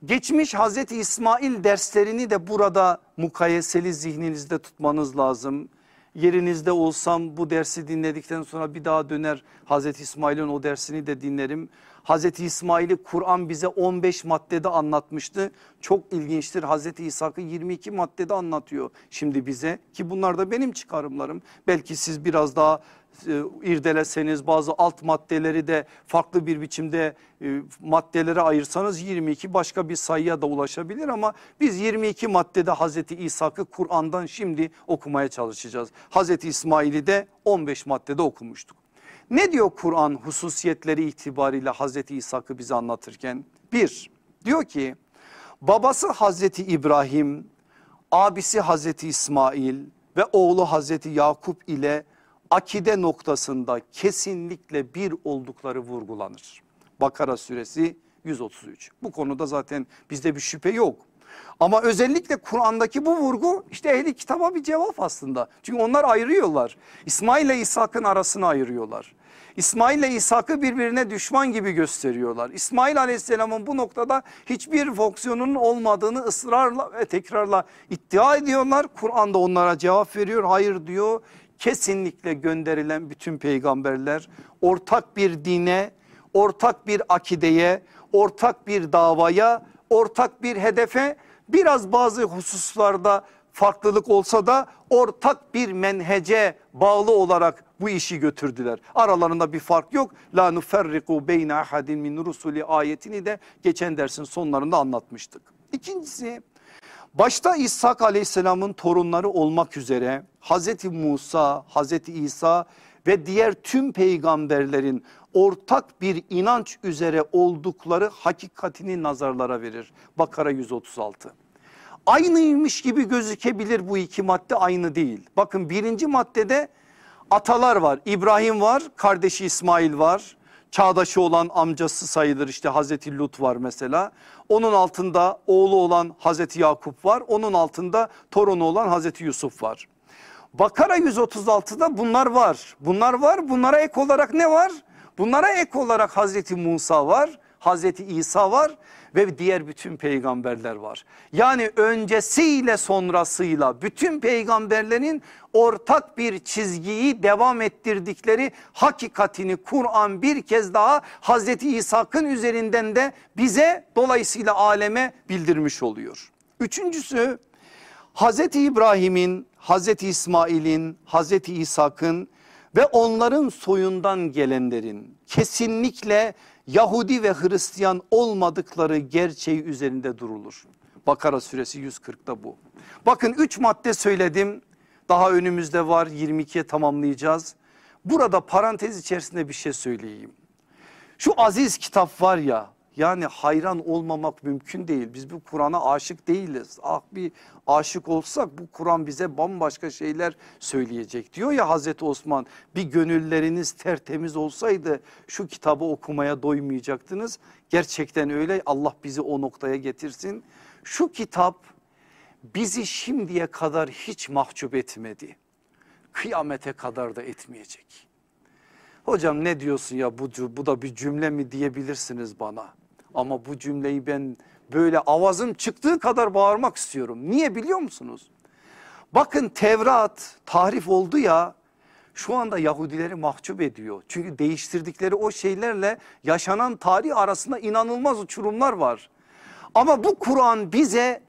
Geçmiş Hazreti İsmail derslerini de burada mukayeseli zihninizde tutmanız lazım. Yerinizde olsam bu dersi dinledikten sonra bir daha döner Hazreti İsmail'in o dersini de dinlerim. Hazreti İsmail'i Kur'an bize 15 maddede anlatmıştı. Çok ilginçtir Hazreti İshak'ı 22 maddede anlatıyor şimdi bize ki bunlar da benim çıkarımlarım. Belki siz biraz daha irdeleseniz bazı alt maddeleri de farklı bir biçimde e, maddelere ayırsanız 22 başka bir sayıya da ulaşabilir ama biz 22 maddede Hazreti İshak'ı Kur'an'dan şimdi okumaya çalışacağız. Hazreti İsmail'i de 15 maddede okumuştuk. Ne diyor Kur'an hususiyetleri itibariyle Hazreti İshak'ı bize anlatırken? Bir diyor ki babası Hazreti İbrahim, abisi Hazreti İsmail ve oğlu Hazreti Yakup ile akide noktasında kesinlikle bir oldukları vurgulanır. Bakara suresi 133 bu konuda zaten bizde bir şüphe yok. Ama özellikle Kur'an'daki bu vurgu işte ehli kitaba bir cevap aslında. Çünkü onlar ayırıyorlar. İsmail ile İshak'ın arasını ayırıyorlar. İsmail ile İshak'ı birbirine düşman gibi gösteriyorlar. İsmail aleyhisselamın bu noktada hiçbir fonksiyonunun olmadığını ısrarla ve tekrarla iddia ediyorlar. Kur'an'da onlara cevap veriyor. Hayır diyor kesinlikle gönderilen bütün peygamberler ortak bir dine, ortak bir akideye, ortak bir davaya, ortak bir hedefe biraz bazı hususlarda farklılık olsa da ortak bir menhece bağlı olarak bu işi götürdüler. Aralarında bir fark yok. La nuferriku beyne ahadin min rusuli ayetini de geçen dersin sonlarında anlatmıştık. İkincisi başta İshak aleyhisselamın torunları olmak üzere Hazreti Musa, Hazreti İsa ve diğer tüm peygamberlerin ortak bir inanç üzere oldukları hakikatini nazarlara verir. Bakara 136 aynıymış gibi gözükebilir bu iki madde aynı değil. Bakın birinci maddede atalar var. İbrahim var kardeşi İsmail var çağdaşı olan amcası sayılır işte Hazreti Lut var mesela. Onun altında oğlu olan Hazreti Yakup var onun altında torunu olan Hazreti Yusuf var. Bakara 136'da bunlar var bunlar var bunlara ek olarak ne var? Bunlara ek olarak Hazreti Musa var Hazreti İsa var ve diğer bütün peygamberler var. Yani öncesiyle sonrasıyla bütün peygamberlerin ortak bir çizgiyi devam ettirdikleri hakikatini Kur'an bir kez daha Hazreti İshak'ın üzerinden de bize dolayısıyla aleme bildirmiş oluyor. Üçüncüsü Hazreti İbrahim'in, Hazreti İsmail'in, Hazreti İshak'ın ve onların soyundan gelenlerin kesinlikle Yahudi ve Hristiyan olmadıkları gerçeği üzerinde durulur. Bakara suresi 140'da bu. Bakın 3 madde söyledim. Daha önümüzde var 22'ye tamamlayacağız. Burada parantez içerisinde bir şey söyleyeyim. Şu aziz kitap var ya yani hayran olmamak mümkün değil. Biz bu Kur'an'a aşık değiliz. Ah bir aşık olsak bu Kur'an bize bambaşka şeyler söyleyecek. Diyor ya Hazreti Osman bir gönülleriniz tertemiz olsaydı şu kitabı okumaya doymayacaktınız. Gerçekten öyle Allah bizi o noktaya getirsin. Şu kitap bizi şimdiye kadar hiç mahcup etmedi. Kıyamete kadar da etmeyecek. Hocam ne diyorsun ya bu, bu da bir cümle mi diyebilirsiniz bana. Ama bu cümleyi ben böyle avazım çıktığı kadar bağırmak istiyorum. Niye biliyor musunuz? Bakın Tevrat tahrif oldu ya şu anda Yahudileri mahcup ediyor. Çünkü değiştirdikleri o şeylerle yaşanan tarih arasında inanılmaz uçurumlar var. Ama bu Kur'an bize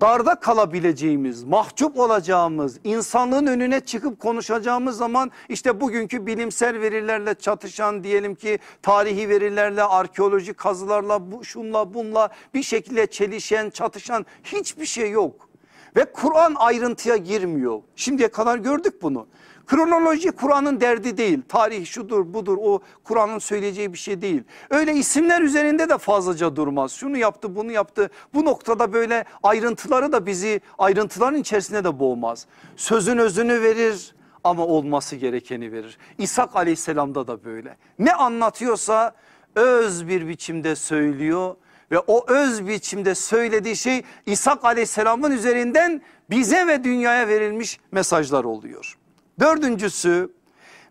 darda kalabileceğimiz, mahcup olacağımız, insanlığın önüne çıkıp konuşacağımız zaman işte bugünkü bilimsel verilerle çatışan diyelim ki tarihi verilerle, arkeolojik kazılarla, bu, şunla bunla bir şekilde çelişen, çatışan hiçbir şey yok. Ve Kur'an ayrıntıya girmiyor. Şimdiye kadar gördük bunu. Kronoloji Kur'an'ın derdi değil. Tarih şudur budur o Kur'an'ın söyleyeceği bir şey değil. Öyle isimler üzerinde de fazlaca durmaz. Şunu yaptı bunu yaptı. Bu noktada böyle ayrıntıları da bizi ayrıntıların içerisine de boğmaz. Sözün özünü verir ama olması gerekeni verir. İshak aleyhisselamda da böyle. Ne anlatıyorsa öz bir biçimde söylüyor ve o öz biçimde söylediği şey İshak aleyhisselamın üzerinden bize ve dünyaya verilmiş mesajlar oluyor. Dördüncüsü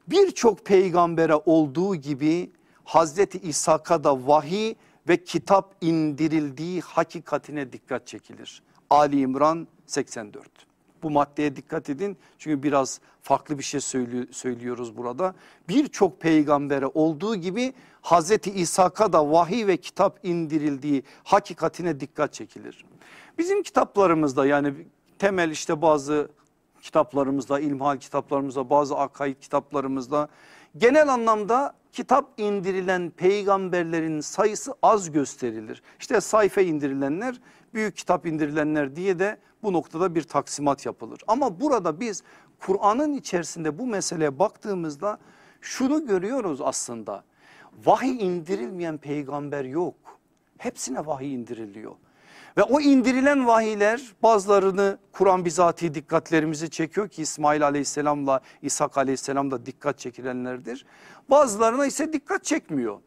birçok peygambere olduğu gibi Hazreti İshak'a da vahiy ve kitap indirildiği hakikatine dikkat çekilir. Ali İmran 84. Bu maddeye dikkat edin çünkü biraz farklı bir şey söylüyoruz burada. Birçok peygambere olduğu gibi Hazreti İshak'a da vahiy ve kitap indirildiği hakikatine dikkat çekilir. Bizim kitaplarımızda yani temel işte bazı kitaplarımızda, ilmihal kitaplarımızda, bazı akaid kitaplarımızda genel anlamda kitap indirilen peygamberlerin sayısı az gösterilir. İşte sayfa indirilenler, büyük kitap indirilenler diye de bu noktada bir taksimat yapılır. Ama burada biz Kur'an'ın içerisinde bu meseleye baktığımızda şunu görüyoruz aslında. Vahiy indirilmeyen peygamber yok. Hepsine vahiy indiriliyor. Ve o indirilen vahiyler bazılarını Kur'an bizatihi dikkatlerimizi çekiyor ki İsmail aleyhisselamla İshak aleyhisselam da dikkat çekilenlerdir. Bazılarına ise dikkat çekmiyor.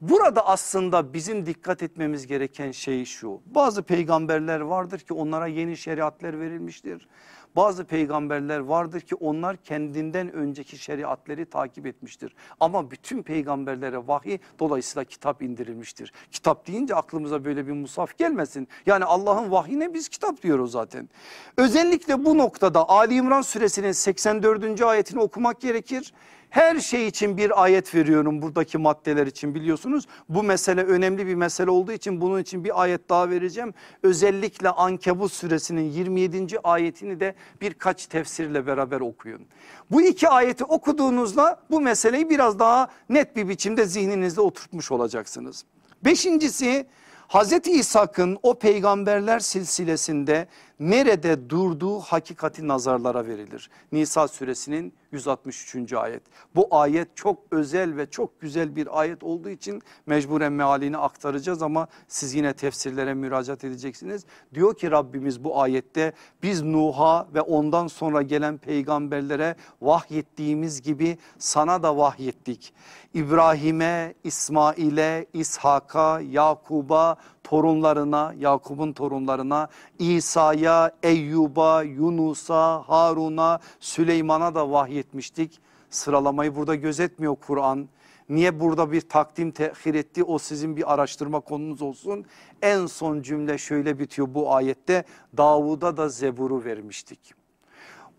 Burada aslında bizim dikkat etmemiz gereken şey şu. Bazı peygamberler vardır ki onlara yeni şeriatler verilmiştir. Bazı peygamberler vardır ki onlar kendinden önceki şeriatleri takip etmiştir. Ama bütün peygamberlere vahiy dolayısıyla kitap indirilmiştir. Kitap deyince aklımıza böyle bir musaf gelmesin. Yani Allah'ın vahyine biz kitap diyoruz zaten. Özellikle bu noktada Ali İmran suresinin 84. ayetini okumak gerekir. Her şey için bir ayet veriyorum buradaki maddeler için biliyorsunuz. Bu mesele önemli bir mesele olduğu için bunun için bir ayet daha vereceğim. Özellikle Ankebut suresinin 27. ayetini de birkaç tefsirle beraber okuyun. Bu iki ayeti okuduğunuzda bu meseleyi biraz daha net bir biçimde zihninizde oturtmuş olacaksınız. Beşincisi Hazreti İshak'ın o peygamberler silsilesinde nerede durduğu hakikati nazarlara verilir. Nisa suresinin 163. ayet. Bu ayet çok özel ve çok güzel bir ayet olduğu için mecburen mealini aktaracağız ama siz yine tefsirlere müracaat edeceksiniz. Diyor ki Rabbimiz bu ayette biz Nuh'a ve ondan sonra gelen peygamberlere vahyettiğimiz gibi sana da vahyettik. İbrahim'e, İsmail'e, İshak'a, Yakub'a, torunlarına, Yakup'un torunlarına, İsa'ya, Eyyub'a, Yunus'a, Harun'a, Süleyman'a da vahyetmiştik. Sıralamayı burada gözetmiyor Kur'an. Niye burada bir takdim tehir etti o sizin bir araştırma konunuz olsun. En son cümle şöyle bitiyor bu ayette Davud'a da Zebur'u vermiştik.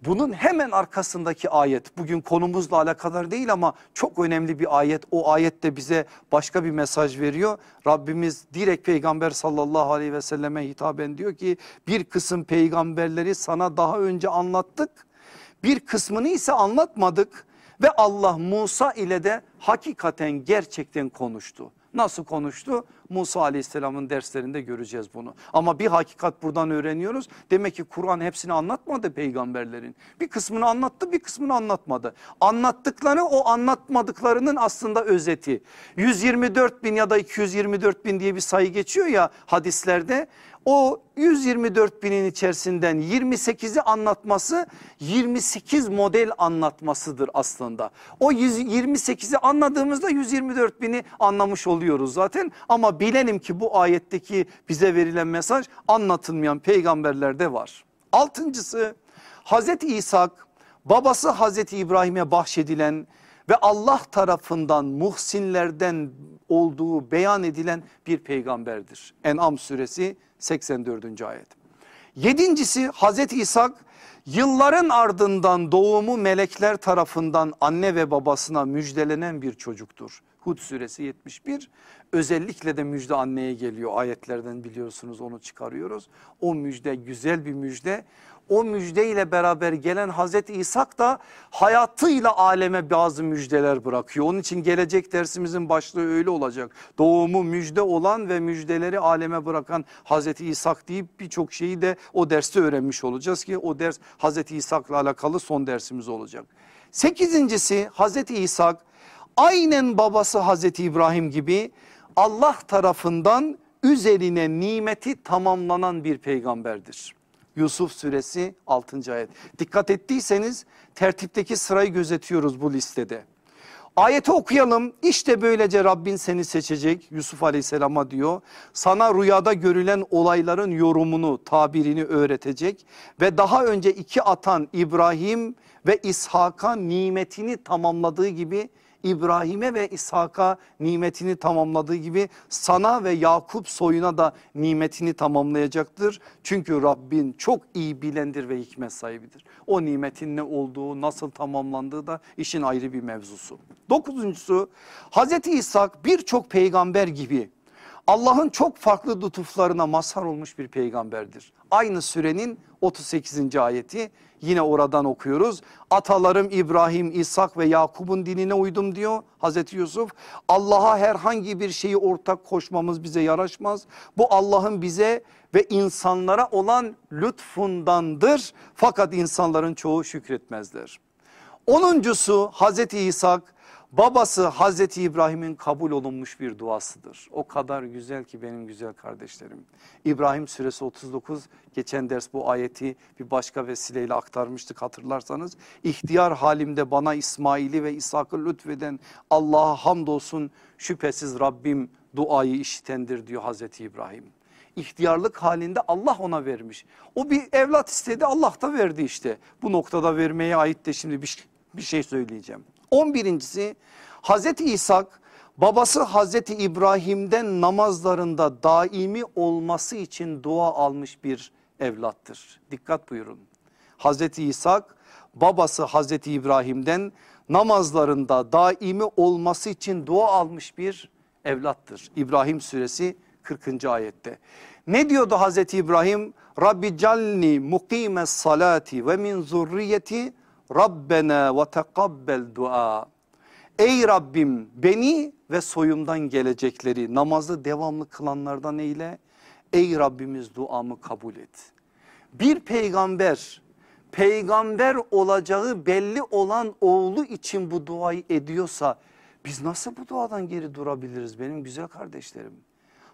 Bunun hemen arkasındaki ayet bugün konumuzla alakadar değil ama çok önemli bir ayet. O ayet de bize başka bir mesaj veriyor. Rabbimiz direkt peygamber sallallahu aleyhi ve selleme hitaben diyor ki bir kısım peygamberleri sana daha önce anlattık. Bir kısmını ise anlatmadık ve Allah Musa ile de hakikaten gerçekten konuştu. Nasıl konuştu? Musa aleyhisselamın derslerinde göreceğiz bunu. Ama bir hakikat buradan öğreniyoruz. Demek ki Kur'an hepsini anlatmadı peygamberlerin. Bir kısmını anlattı bir kısmını anlatmadı. Anlattıkları o anlatmadıklarının aslında özeti. 124 bin ya da 224 bin diye bir sayı geçiyor ya hadislerde. O 124 binin içerisinden 28'i anlatması 28 model anlatmasıdır aslında. O 28'i anladığımızda 124 bini anlamış oluyoruz zaten. Ama bilelim ki bu ayetteki bize verilen mesaj anlatılmayan peygamberlerde var. Altıncısı Hazreti İsa babası Hazreti İbrahim'e bahşedilen ve Allah tarafından muhsinlerden olduğu beyan edilen bir peygamberdir. En'am suresi 84. ayet. Yedincisi Hazreti İsa yılların ardından doğumu melekler tarafından anne ve babasına müjdelenen bir çocuktur. Hud suresi 71 özellikle de müjde anneye geliyor ayetlerden biliyorsunuz onu çıkarıyoruz. O müjde güzel bir müjde o müjdeyle beraber gelen Hazreti İshak da hayatıyla aleme bazı müjdeler bırakıyor. Onun için gelecek dersimizin başlığı öyle olacak. Doğumu müjde olan ve müjdeleri aleme bırakan Hazreti İshak deyip birçok şeyi de o derste öğrenmiş olacağız ki o ders Hazreti İshak'la alakalı son dersimiz olacak. Sekizincisi Hazreti İshak aynen babası Hazreti İbrahim gibi Allah tarafından üzerine nimeti tamamlanan bir peygamberdir. Yusuf suresi 6. ayet. Dikkat ettiyseniz tertipteki sırayı gözetiyoruz bu listede. Ayeti okuyalım işte böylece Rabbin seni seçecek Yusuf aleyhisselama diyor. Sana rüyada görülen olayların yorumunu tabirini öğretecek ve daha önce iki atan İbrahim ve İshak'a nimetini tamamladığı gibi İbrahim'e ve İshak'a nimetini tamamladığı gibi sana ve Yakup soyuna da nimetini tamamlayacaktır. Çünkü Rabbin çok iyi bilendir ve hikmet sahibidir. O nimetin ne olduğu nasıl tamamlandığı da işin ayrı bir mevzusu. Dokuzuncusu Hazreti İshak birçok peygamber gibi Allah'ın çok farklı lütuflarına mazhar olmuş bir peygamberdir. Aynı sürenin 38. ayeti yine oradan okuyoruz. Atalarım İbrahim, İshak ve Yakup'un dinine uydum diyor Hazreti Yusuf. Allah'a herhangi bir şeyi ortak koşmamız bize yaraşmaz. Bu Allah'ın bize ve insanlara olan lütfundandır. Fakat insanların çoğu şükretmezler. Onuncusu Hazreti İshak babası Hazreti İbrahim'in kabul olunmuş bir duasıdır. O kadar güzel ki benim güzel kardeşlerim. İbrahim suresi 39 geçen ders bu ayeti bir başka vesileyle aktarmıştık hatırlarsanız. İhtiyar halimde bana İsmail'i ve İshak'ı lütfeden Allah'a hamdolsun şüphesiz Rabbim duayı işitendir diyor Hazreti İbrahim. İhtiyarlık halinde Allah ona vermiş. O bir evlat istedi Allah da verdi işte. Bu noktada vermeye ait de şimdi bir, bir şey söyleyeceğim. 11.si Hazreti İshak babası Hazreti İbrahim'den namazlarında daimi olması için dua almış bir evlattır. Dikkat buyurun. Hazreti İshak babası Hazreti İbrahim'den namazlarında daimi olması için dua almış bir evlattır. İbrahim suresi 40. ayette. Ne diyordu Hazreti İbrahim? Rabbi calni mukime salati ve min zurriyeti Rabbena ve tekabbel dua. Ey Rabbim beni ve soyumdan gelecekleri namazı devamlı kılanlardan eyle. Ey Rabbimiz duamı kabul et. Bir peygamber peygamber olacağı belli olan oğlu için bu duayı ediyorsa biz nasıl bu duadan geri durabiliriz benim güzel kardeşlerim?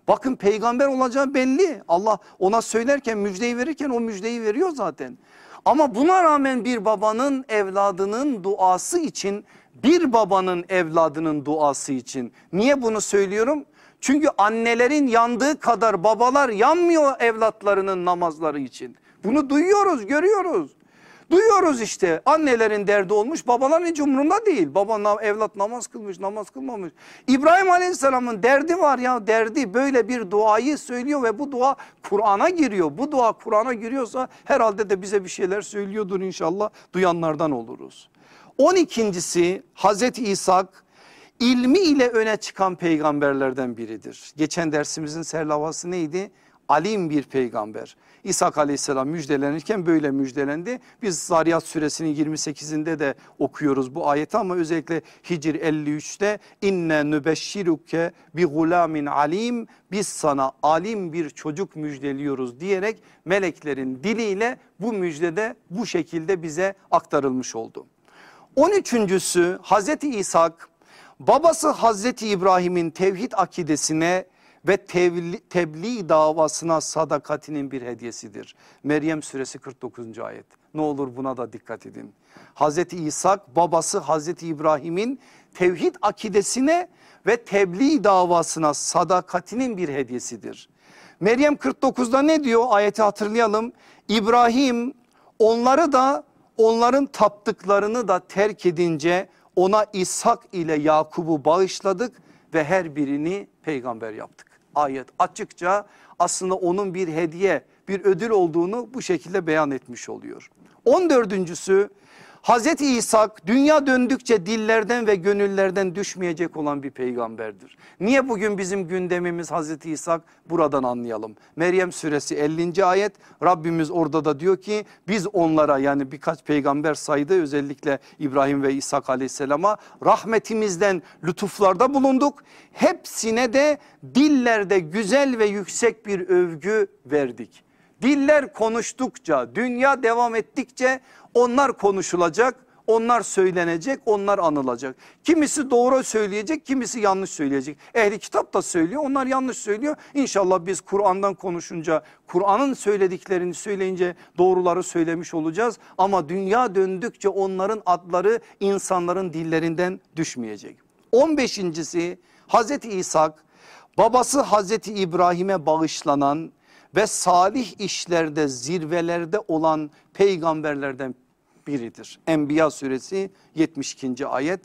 Bakın peygamber olacağı belli. Allah ona söylerken müjdeyi verirken o müjdeyi veriyor zaten. Ama buna rağmen bir babanın evladının duası için bir babanın evladının duası için. Niye bunu söylüyorum? Çünkü annelerin yandığı kadar babalar yanmıyor evlatlarının namazları için. Bunu duyuyoruz görüyoruz. Duyuyoruz işte annelerin derdi olmuş babaların hiç umurunda değil. Baba evlat namaz kılmış namaz kılmamış. İbrahim aleyhisselamın derdi var ya derdi böyle bir duayı söylüyor ve bu dua Kur'an'a giriyor. Bu dua Kur'an'a giriyorsa herhalde de bize bir şeyler söylüyordur inşallah duyanlardan oluruz. 12.si Hazreti İshak ilmi ile öne çıkan peygamberlerden biridir. Geçen dersimizin serlavası neydi? alim bir peygamber. İshak aleyhisselam müjdelenirken böyle müjdelendi. Biz Zariyat suresinin 28'inde de okuyoruz bu ayeti ama özellikle Hicr 53'te inne nübeşşiruke bi gulamin alim biz sana alim bir çocuk müjdeliyoruz diyerek meleklerin diliyle bu müjdede bu şekilde bize aktarılmış oldu. 13.sü Hazreti İshak babası Hazreti İbrahim'in tevhid akidesine ve tebliğ davasına sadakatinin bir hediyesidir. Meryem suresi 49. ayet. Ne olur buna da dikkat edin. Hazreti İshak babası Hazreti İbrahim'in tevhid akidesine ve tebliğ davasına sadakatinin bir hediyesidir. Meryem 49'da ne diyor ayeti hatırlayalım. İbrahim onları da onların taptıklarını da terk edince ona İshak ile Yakub'u bağışladık ve her birini peygamber yaptık ayet açıkça aslında onun bir hediye bir ödül olduğunu bu şekilde beyan etmiş oluyor. 14.sü Hazreti İshak dünya döndükçe dillerden ve gönüllerden düşmeyecek olan bir peygamberdir. Niye bugün bizim gündemimiz Hazreti İshak buradan anlayalım. Meryem suresi 50. ayet Rabbimiz orada da diyor ki biz onlara yani birkaç peygamber saydı özellikle İbrahim ve İshak aleyhisselama rahmetimizden lütuflarda bulunduk. Hepsine de dillerde güzel ve yüksek bir övgü verdik. Diller konuştukça dünya devam ettikçe onlar konuşulacak, onlar söylenecek onlar anılacak. Kimisi doğru söyleyecek kimisi yanlış söyleyecek. Ehli kitap da söylüyor onlar yanlış söylüyor. İnşallah biz Kur'an'dan konuşunca Kur'an'ın söylediklerini söyleyince doğruları söylemiş olacağız. Ama dünya döndükçe onların adları insanların dillerinden düşmeyecek. 15.si Hazreti İshak babası Hazreti İbrahim'e bağışlanan ve salih işlerde zirvelerde olan peygamberlerden biridir. Enbiya suresi 72. ayet.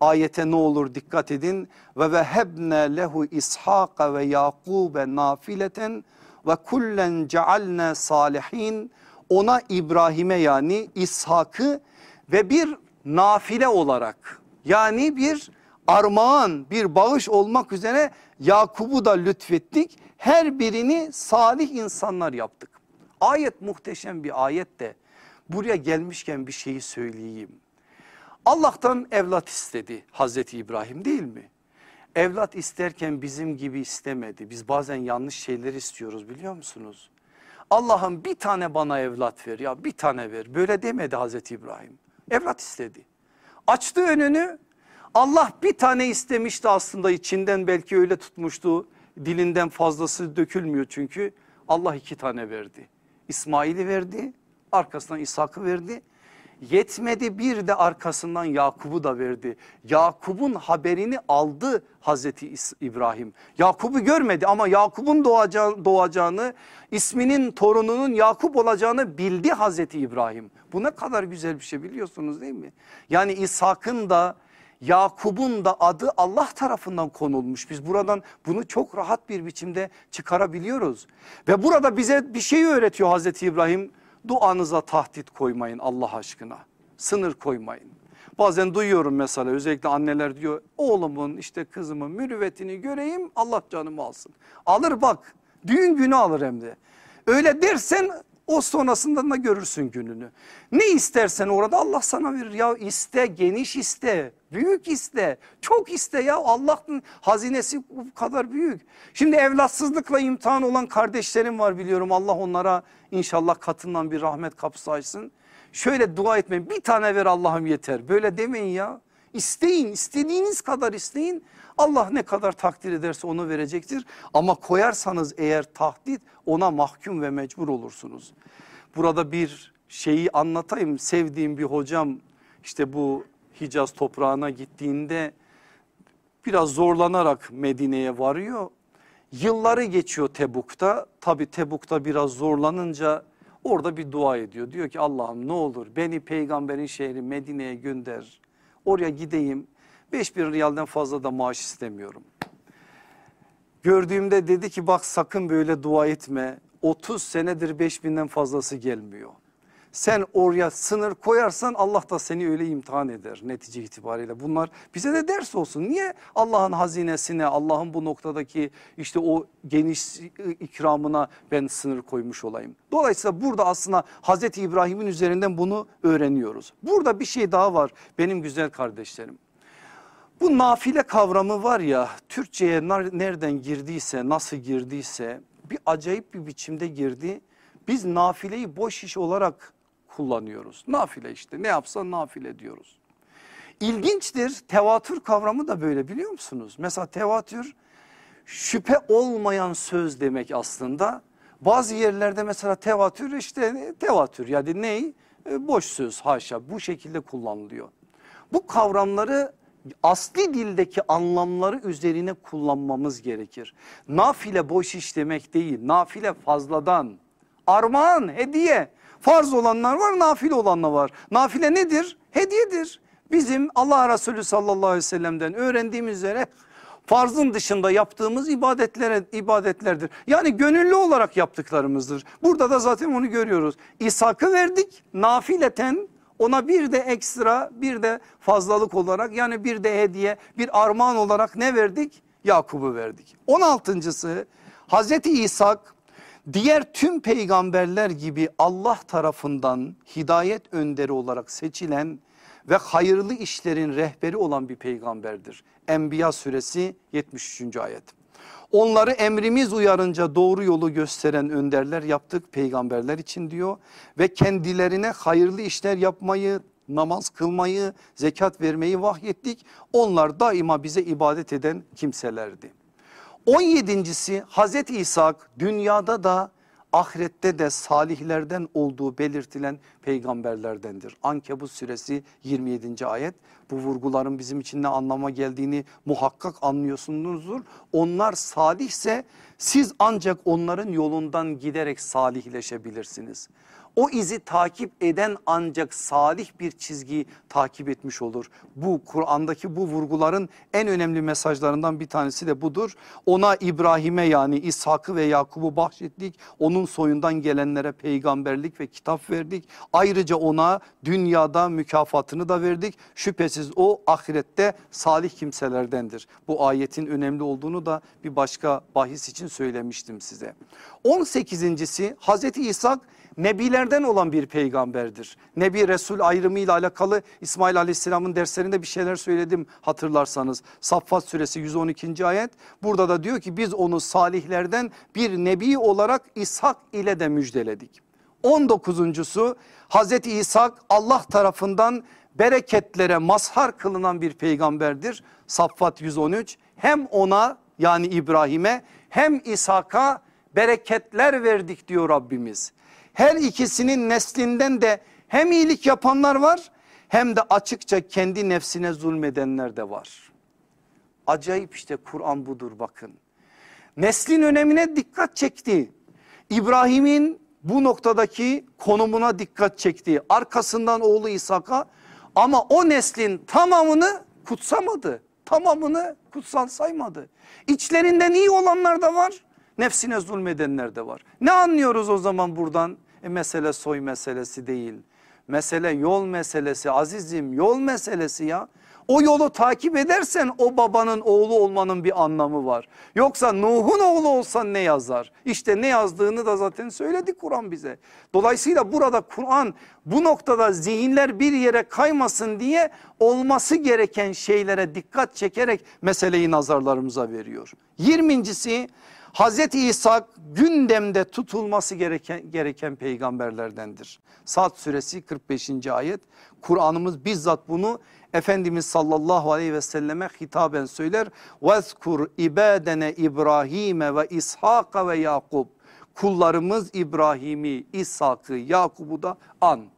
Ayete ne olur dikkat edin. Ve vehebne lehu İshaka ve Yakube nafileten ve kullen cealne salihin. Ona İbrahim'e yani İshak'ı ve bir nafile olarak yani bir armağan bir bağış olmak üzere Yakub'u da lütfettik. Her birini salih insanlar yaptık. Ayet muhteşem bir ayet de buraya gelmişken bir şeyi söyleyeyim. Allah'tan evlat istedi Hazreti İbrahim değil mi? Evlat isterken bizim gibi istemedi. Biz bazen yanlış şeyler istiyoruz biliyor musunuz? Allah'ım bir tane bana evlat ver ya bir tane ver. Böyle demedi Hazreti İbrahim. Evlat istedi. Açtı önünü Allah bir tane istemişti aslında içinden belki öyle tutmuştu. Dilinden fazlası dökülmüyor çünkü. Allah iki tane verdi. İsmail'i verdi arkasından İshak'ı verdi. Yetmedi bir de arkasından Yakub'u da verdi. Yakub'un haberini aldı Hazreti İbrahim. Yakub'u görmedi ama Yakub'un doğacağı, doğacağını isminin torununun Yakup olacağını bildi Hazreti İbrahim. Bu ne kadar güzel bir şey biliyorsunuz değil mi? Yani İshak'ın da Yakub'un da adı Allah tarafından konulmuş. Biz buradan bunu çok rahat bir biçimde çıkarabiliyoruz. Ve burada bize bir şey öğretiyor Hazreti İbrahim. Duanıza tahdit koymayın Allah aşkına. Sınır koymayın. Bazen duyuyorum mesela özellikle anneler diyor oğlumun işte kızımın mürüvvetini göreyim Allah canımı alsın. Alır bak düğün günü alır hem de. Öyle dersen o sonrasında da görürsün gününü. Ne istersen orada Allah sana verir. Ya iste geniş iste büyük iste çok iste ya Allah'ın hazinesi bu kadar büyük. Şimdi evlatsızlıkla imtihan olan kardeşlerim var biliyorum Allah onlara inşallah katından bir rahmet kapısı açsın. Şöyle dua etmeyin bir tane ver Allah'ım yeter böyle demeyin ya. İsteyin istediğiniz kadar isteyin Allah ne kadar takdir ederse onu verecektir. Ama koyarsanız eğer tahdit ona mahkum ve mecbur olursunuz. Burada bir şeyi anlatayım sevdiğim bir hocam işte bu Hicaz toprağına gittiğinde biraz zorlanarak Medine'ye varıyor. Yılları geçiyor Tebuk'ta tabi Tebuk'ta biraz zorlanınca orada bir dua ediyor. Diyor ki Allah'ım ne olur beni peygamberin şehri Medine'ye gönder oraya gideyim 5000 riyalden fazla da maaş istemiyorum. Gördüğümde dedi ki bak sakın böyle dua etme 30 senedir 5000'den fazlası gelmiyor. Sen oraya sınır koyarsan Allah da seni öyle imtihan eder netice itibariyle. Bunlar bize de ders olsun. Niye Allah'ın hazinesine Allah'ın bu noktadaki işte o geniş ikramına ben sınır koymuş olayım. Dolayısıyla burada aslında Hazreti İbrahim'in üzerinden bunu öğreniyoruz. Burada bir şey daha var benim güzel kardeşlerim. Bu nafile kavramı var ya Türkçe'ye nereden girdiyse nasıl girdiyse bir acayip bir biçimde girdi. Biz nafileyi boş iş olarak kullanıyoruz. Nafile işte ne yapsa nafile diyoruz. İlginçtir tevatür kavramı da böyle biliyor musunuz? Mesela tevatür şüphe olmayan söz demek aslında. Bazı yerlerde mesela tevatür işte tevatür yani ney? E, boş söz haşa bu şekilde kullanılıyor. Bu kavramları asli dildeki anlamları üzerine kullanmamız gerekir. Nafile boş iş demek değil. Nafile fazladan, armağan, hediye. Farz olanlar var, nafile olanlar var. Nafile nedir? Hediyedir. Bizim Allah Resulü sallallahu aleyhi ve sellem'den öğrendiğimiz üzere farzın dışında yaptığımız ibadetlere ibadetlerdir. Yani gönüllü olarak yaptıklarımızdır. Burada da zaten onu görüyoruz. İshak'ı verdik nafileten ona bir de ekstra bir de fazlalık olarak yani bir de hediye bir armağan olarak ne verdik? Yakub'u verdik. 16.sı Hazreti İshak diğer tüm peygamberler gibi Allah tarafından hidayet önderi olarak seçilen ve hayırlı işlerin rehberi olan bir peygamberdir. Enbiya suresi 73. ayet. Onları emrimiz uyarınca doğru yolu gösteren önderler yaptık peygamberler için diyor. Ve kendilerine hayırlı işler yapmayı namaz kılmayı, zekat vermeyi vahyettik. Onlar daima bize ibadet eden kimselerdi. 17.si Hazreti İsa dünyada da ahirette de salihlerden olduğu belirtilen peygamberlerdendir. Ankebut suresi 27. ayet bu vurguların bizim için ne anlama geldiğini muhakkak anlıyorsunuzdur. Onlar salihse siz ancak onların yolundan giderek salihleşebilirsiniz. O izi takip eden ancak salih bir çizgiyi takip etmiş olur. Bu Kur'an'daki bu vurguların en önemli mesajlarından bir tanesi de budur. Ona İbrahim'e yani İshak'ı ve Yakub'u bahşettik. Onun soyundan gelenlere peygamberlik ve kitap verdik. Ayrıca ona dünyada mükafatını da verdik. Şüphesiz o ahirette salih kimselerdendir. Bu ayetin önemli olduğunu da bir başka bahis için söylemiştim size. 18.si Hazreti İsa nebilerden olan bir peygamberdir. Nebi Resul ayrımıyla alakalı İsmail Aleyhisselam'ın derslerinde bir şeyler söyledim hatırlarsanız. Saffat suresi 112. ayet burada da diyor ki biz onu salihlerden bir nebi olarak İshak ile de müjdeledik. 19.sü Hazreti İsa Allah tarafından bereketlere mazhar kılınan bir peygamberdir. Saffat 113 hem ona yani İbrahim'e hem İshak'a bereketler verdik diyor Rabbimiz. Her ikisinin neslinden de hem iyilik yapanlar var hem de açıkça kendi nefsine zulmedenler de var. Acayip işte Kur'an budur bakın. Neslin önemine dikkat çekti. İbrahim'in bu noktadaki konumuna dikkat çekti. Arkasından oğlu İshak'a ama o neslin tamamını kutsamadı. Tamamını kutsal saymadı. İçlerinden iyi olanlar da var. Nefsine zulmedenler de var. Ne anlıyoruz o zaman buradan? E mesele soy meselesi değil. Mesele yol meselesi azizim yol meselesi ya. O yolu takip edersen o babanın oğlu olmanın bir anlamı var. Yoksa Nuh'un oğlu olsan ne yazar? İşte ne yazdığını da zaten söyledi Kur'an bize. Dolayısıyla burada Kur'an bu noktada zihinler bir yere kaymasın diye olması gereken şeylere dikkat çekerek meseleyi nazarlarımıza veriyor. Yirmincisi Hazreti İsa gündemde tutulması gereken, gereken peygamberlerdendir. Saat suresi 45. ayet Kur'an'ımız bizzat bunu Efendimiz sallallahu aleyhi ve selleme hitaben söyler. Vezkur ibadene İbrahim'e ve İshak'a ve Yakub. Kullarımız İbrahim'i, İshak'ı, Yakub'u da an.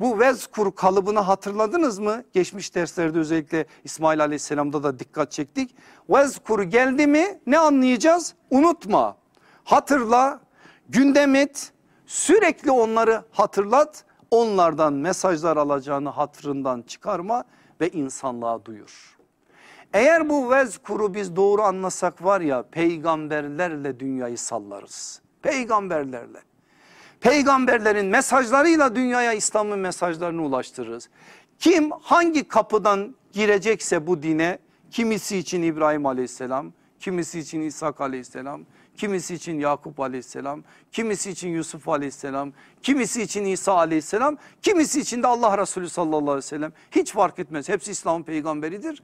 Bu vezkur kalıbını hatırladınız mı? Geçmiş derslerde özellikle İsmail aleyhisselamda da dikkat çektik. Vezkur geldi mi ne anlayacağız? Unutma, hatırla, gündem et, sürekli onları hatırlat. Onlardan mesajlar alacağını hatırından çıkarma ve insanlığa duyur. Eğer bu vezkuru biz doğru anlasak var ya peygamberlerle dünyayı sallarız. Peygamberlerle. Peygamberlerin mesajlarıyla dünyaya İslam'ın mesajlarını ulaştırırız. Kim hangi kapıdan girecekse bu dine kimisi için İbrahim aleyhisselam, kimisi için İshak aleyhisselam, kimisi için Yakup aleyhisselam, kimisi için Yusuf aleyhisselam, kimisi için İsa aleyhisselam, kimisi için de Allah Resulü sallallahu aleyhi ve sellem. Hiç fark etmez hepsi İslam'ın peygamberidir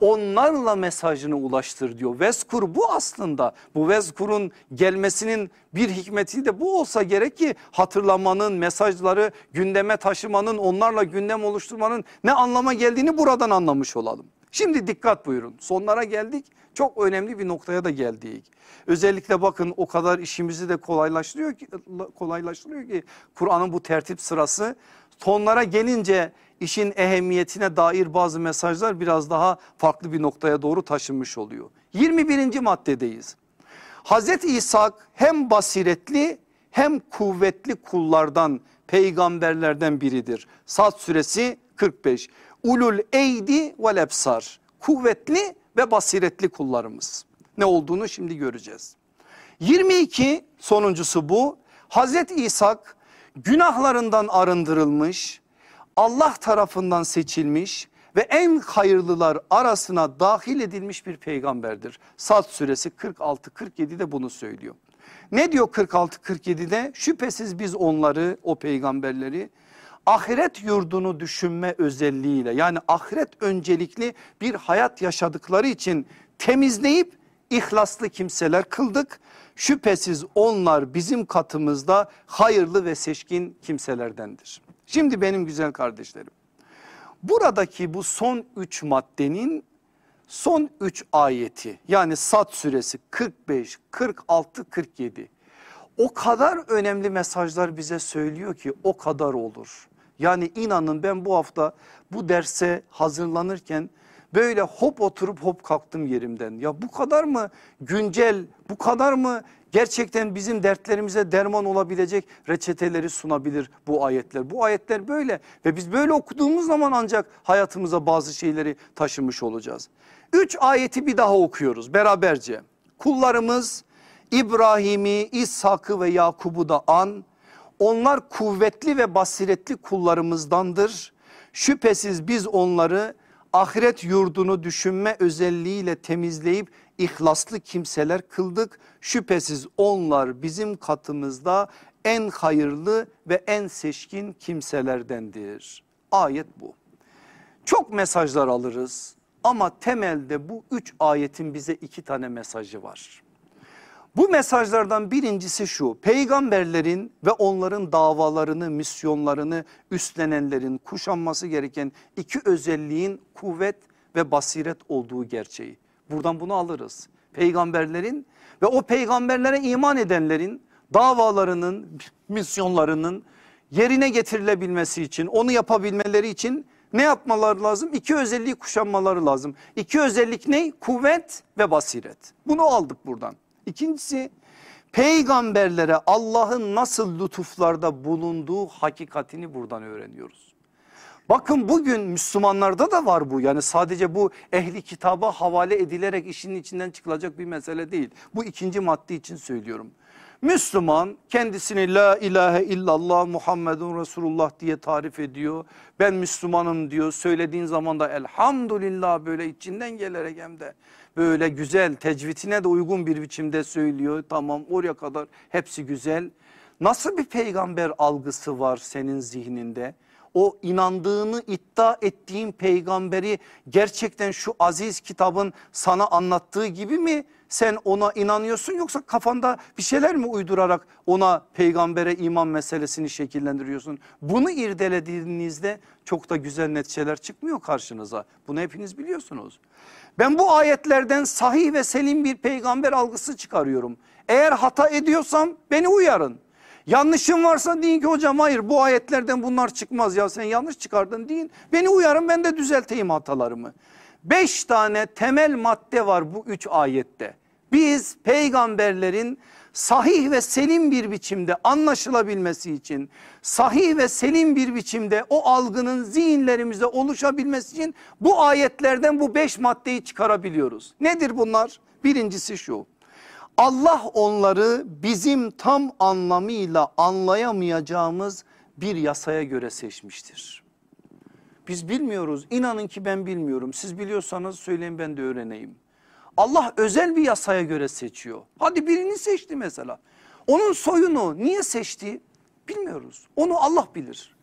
onlarla mesajını ulaştır diyor. Vezkur bu aslında bu vezkurun gelmesinin bir hikmeti de bu olsa gerek ki hatırlamanın mesajları gündeme taşımanın onlarla gündem oluşturmanın ne anlama geldiğini buradan anlamış olalım. Şimdi dikkat buyurun sonlara geldik çok önemli bir noktaya da geldik. Özellikle bakın o kadar işimizi de kolaylaştırıyor ki kolaylaştırıyor ki Kur'an'ın bu tertip sırası sonlara gelince işin ehemmiyetine dair bazı mesajlar biraz daha farklı bir noktaya doğru taşınmış oluyor. 21. maddedeyiz. Hazreti İsa hem basiretli hem kuvvetli kullardan peygamberlerden biridir. Saat suresi 45. Ulul eydi vel ebsar. Kuvvetli ve basiretli kullarımız. Ne olduğunu şimdi göreceğiz. 22 sonuncusu bu. Hazreti İsa günahlarından arındırılmış, Allah tarafından seçilmiş ve en hayırlılar arasına dahil edilmiş bir peygamberdir. Sad suresi 46-47'de bunu söylüyor. Ne diyor 46-47'de? Şüphesiz biz onları o peygamberleri ahiret yurdunu düşünme özelliğiyle yani ahiret öncelikli bir hayat yaşadıkları için temizleyip ihlaslı kimseler kıldık. Şüphesiz onlar bizim katımızda hayırlı ve seçkin kimselerdendir. Şimdi benim güzel kardeşlerim Buradaki bu son üç maddenin son üç ayeti yani Sad suresi 45, 46, 47 o kadar önemli mesajlar bize söylüyor ki o kadar olur. Yani inanın ben bu hafta bu derse hazırlanırken böyle hop oturup hop kalktım yerimden. Ya bu kadar mı güncel bu kadar mı gerçekten bizim dertlerimize derman olabilecek reçeteleri sunabilir bu ayetler. Bu ayetler böyle ve biz böyle okuduğumuz zaman ancak hayatımıza bazı şeyleri taşımış olacağız. Üç ayeti bir daha okuyoruz beraberce. Kullarımız İbrahim'i, İshak'ı ve Yakub'u da an. Onlar kuvvetli ve basiretli kullarımızdandır. Şüphesiz biz onları ahiret yurdunu düşünme özelliğiyle temizleyip ihlaslı kimseler kıldık. Şüphesiz onlar bizim katımızda en hayırlı ve en seçkin kimselerdendir. Ayet bu. Çok mesajlar alırız ama temelde bu üç ayetin bize iki tane mesajı var. Bu mesajlardan birincisi şu peygamberlerin ve onların davalarını misyonlarını üstlenenlerin kuşanması gereken iki özelliğin kuvvet ve basiret olduğu gerçeği. Buradan bunu alırız. Peygamberlerin ve o peygamberlere iman edenlerin davalarının misyonlarının yerine getirilebilmesi için onu yapabilmeleri için ne yapmaları lazım? İki özelliği kuşanmaları lazım. İki özellik ne? Kuvvet ve basiret. Bunu aldık buradan. İkincisi peygamberlere Allah'ın nasıl lütuflarda bulunduğu hakikatini buradan öğreniyoruz. Bakın bugün Müslümanlarda da var bu yani sadece bu ehli kitaba havale edilerek işin içinden çıkılacak bir mesele değil. Bu ikinci madde için söylüyorum. Müslüman kendisini la ilahe illallah Muhammedun Resulullah diye tarif ediyor. Ben Müslümanım diyor söylediğin zaman da elhamdülillah böyle içinden gelerek hem de böyle güzel tecvitine de uygun bir biçimde söylüyor. Tamam oraya kadar hepsi güzel. Nasıl bir peygamber algısı var senin zihninde? O inandığını iddia ettiğin peygamberi gerçekten şu aziz kitabın sana anlattığı gibi mi sen ona inanıyorsun yoksa kafanda bir şeyler mi uydurarak ona peygambere iman meselesini şekillendiriyorsun? Bunu irdelediğinizde çok da güzel neticeler çıkmıyor karşınıza. Bunu hepiniz biliyorsunuz. Ben bu ayetlerden sahih ve selim bir peygamber algısı çıkarıyorum. Eğer hata ediyorsam beni uyarın. Yanlışım varsa deyin ki hocam hayır bu ayetlerden bunlar çıkmaz ya sen yanlış çıkardın deyin. Beni uyarın ben de düzelteyim hatalarımı. Beş tane temel madde var bu üç ayette. Biz peygamberlerin sahih ve selim bir biçimde anlaşılabilmesi için sahih ve selim bir biçimde o algının zihinlerimizde oluşabilmesi için bu ayetlerden bu beş maddeyi çıkarabiliyoruz. Nedir bunlar? Birincisi şu Allah onları bizim tam anlamıyla anlayamayacağımız bir yasaya göre seçmiştir. Biz bilmiyoruz inanın ki ben bilmiyorum siz biliyorsanız söyleyin ben de öğreneyim. Allah özel bir yasaya göre seçiyor. Hadi birini seçti mesela. Onun soyunu niye seçti bilmiyoruz. Onu Allah bilir.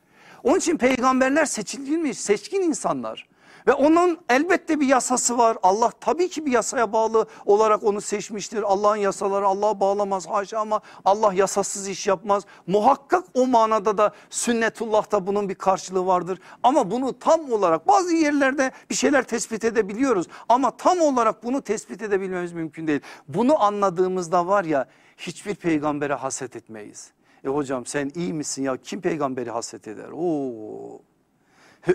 Onun için peygamberler seçilmiş seçkin insanlar. Ve onun elbette bir yasası var. Allah tabii ki bir yasaya bağlı olarak onu seçmiştir. Allah'ın yasaları Allah'a bağlamaz haşa ama Allah yasasız iş yapmaz. Muhakkak o manada da sünnetullah'ta bunun bir karşılığı vardır. Ama bunu tam olarak bazı yerlerde bir şeyler tespit edebiliyoruz. Ama tam olarak bunu tespit edebilmemiz mümkün değil. Bunu anladığımızda var ya hiçbir peygambere haset etmeyiz. E hocam sen iyi misin ya kim peygamberi haset eder? Oo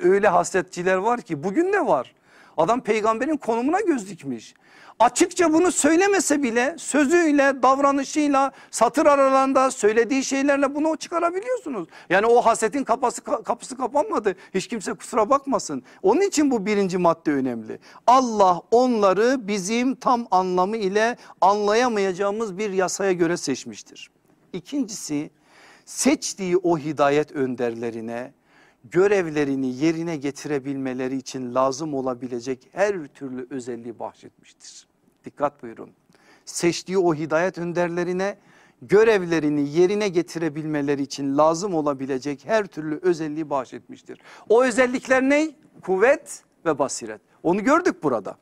Öyle hasretçiler var ki bugün de var. Adam peygamberin konumuna göz dikmiş. Açıkça bunu söylemese bile sözüyle, davranışıyla, satır aralarında söylediği şeylerle bunu çıkarabiliyorsunuz. Yani o hasetin kapısı, kapısı kapanmadı. Hiç kimse kusura bakmasın. Onun için bu birinci madde önemli. Allah onları bizim tam anlamı ile anlayamayacağımız bir yasaya göre seçmiştir. İkincisi seçtiği o hidayet önderlerine görevlerini yerine getirebilmeleri için lazım olabilecek her türlü özelliği bahşetmiştir. Dikkat buyurun. Seçtiği o hidayet önderlerine görevlerini yerine getirebilmeleri için lazım olabilecek her türlü özelliği bahşetmiştir. O özellikler ne? Kuvvet ve basiret. Onu gördük burada.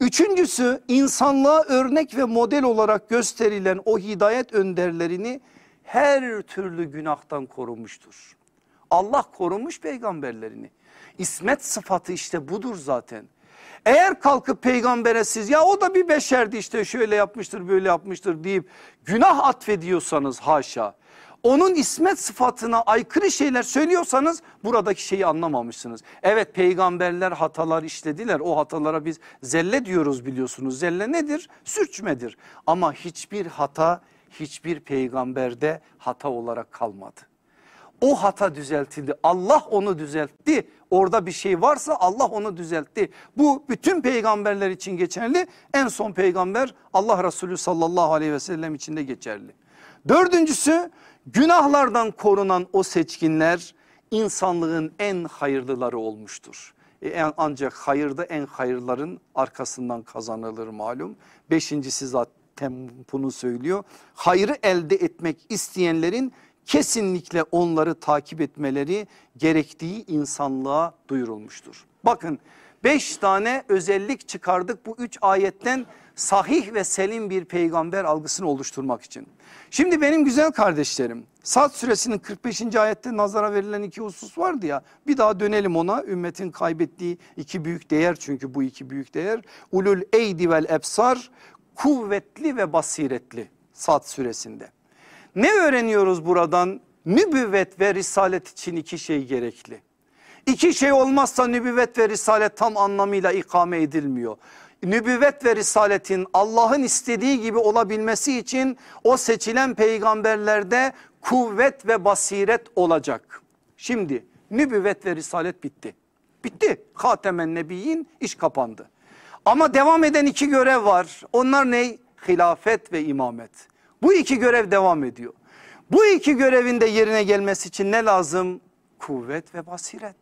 Üçüncüsü insanlığa örnek ve model olarak gösterilen o hidayet önderlerini her türlü günahtan korumuştur. Allah korumuş peygamberlerini. İsmet sıfatı işte budur zaten. Eğer kalkıp peygambere siz ya o da bir beşerdi işte şöyle yapmıştır böyle yapmıştır deyip günah atfediyorsanız haşa. Onun ismet sıfatına aykırı şeyler söylüyorsanız buradaki şeyi anlamamışsınız. Evet peygamberler hatalar işlediler o hatalara biz zelle diyoruz biliyorsunuz. Zelle nedir? Sürçmedir ama hiçbir hata hiçbir peygamberde hata olarak kalmadı. O hata düzeltildi. Allah onu düzeltti. Orada bir şey varsa Allah onu düzeltti. Bu bütün peygamberler için geçerli. En son peygamber Allah Resulü sallallahu aleyhi ve sellem için de geçerli. Dördüncüsü günahlardan korunan o seçkinler insanlığın en hayırlıları olmuştur. E, ancak hayırda en hayırların arkasından kazanılır malum. Beşincisi zaten bunu söylüyor. Hayrı elde etmek isteyenlerin kesinlikle onları takip etmeleri gerektiği insanlığa duyurulmuştur. Bakın beş tane özellik çıkardık bu üç ayetten sahih ve selim bir peygamber algısını oluşturmak için. Şimdi benim güzel kardeşlerim Sad suresinin 45. ayette nazara verilen iki husus vardı ya bir daha dönelim ona ümmetin kaybettiği iki büyük değer çünkü bu iki büyük değer ulul eydi vel ebsar kuvvetli ve basiretli Sad suresinde. Ne öğreniyoruz buradan? Nübüvvet ve risalet için iki şey gerekli. İki şey olmazsa nübüvvet ve risalet tam anlamıyla ikame edilmiyor. Nübüvvet ve risaletin Allah'ın istediği gibi olabilmesi için o seçilen peygamberlerde kuvvet ve basiret olacak. Şimdi nübüvvet ve risalet bitti. Bitti. Hatemen Nebiyyin iş kapandı. Ama devam eden iki görev var. Onlar ne? Hilafet ve imamet. Bu iki görev devam ediyor. Bu iki görevin de yerine gelmesi için ne lazım? Kuvvet ve basiret.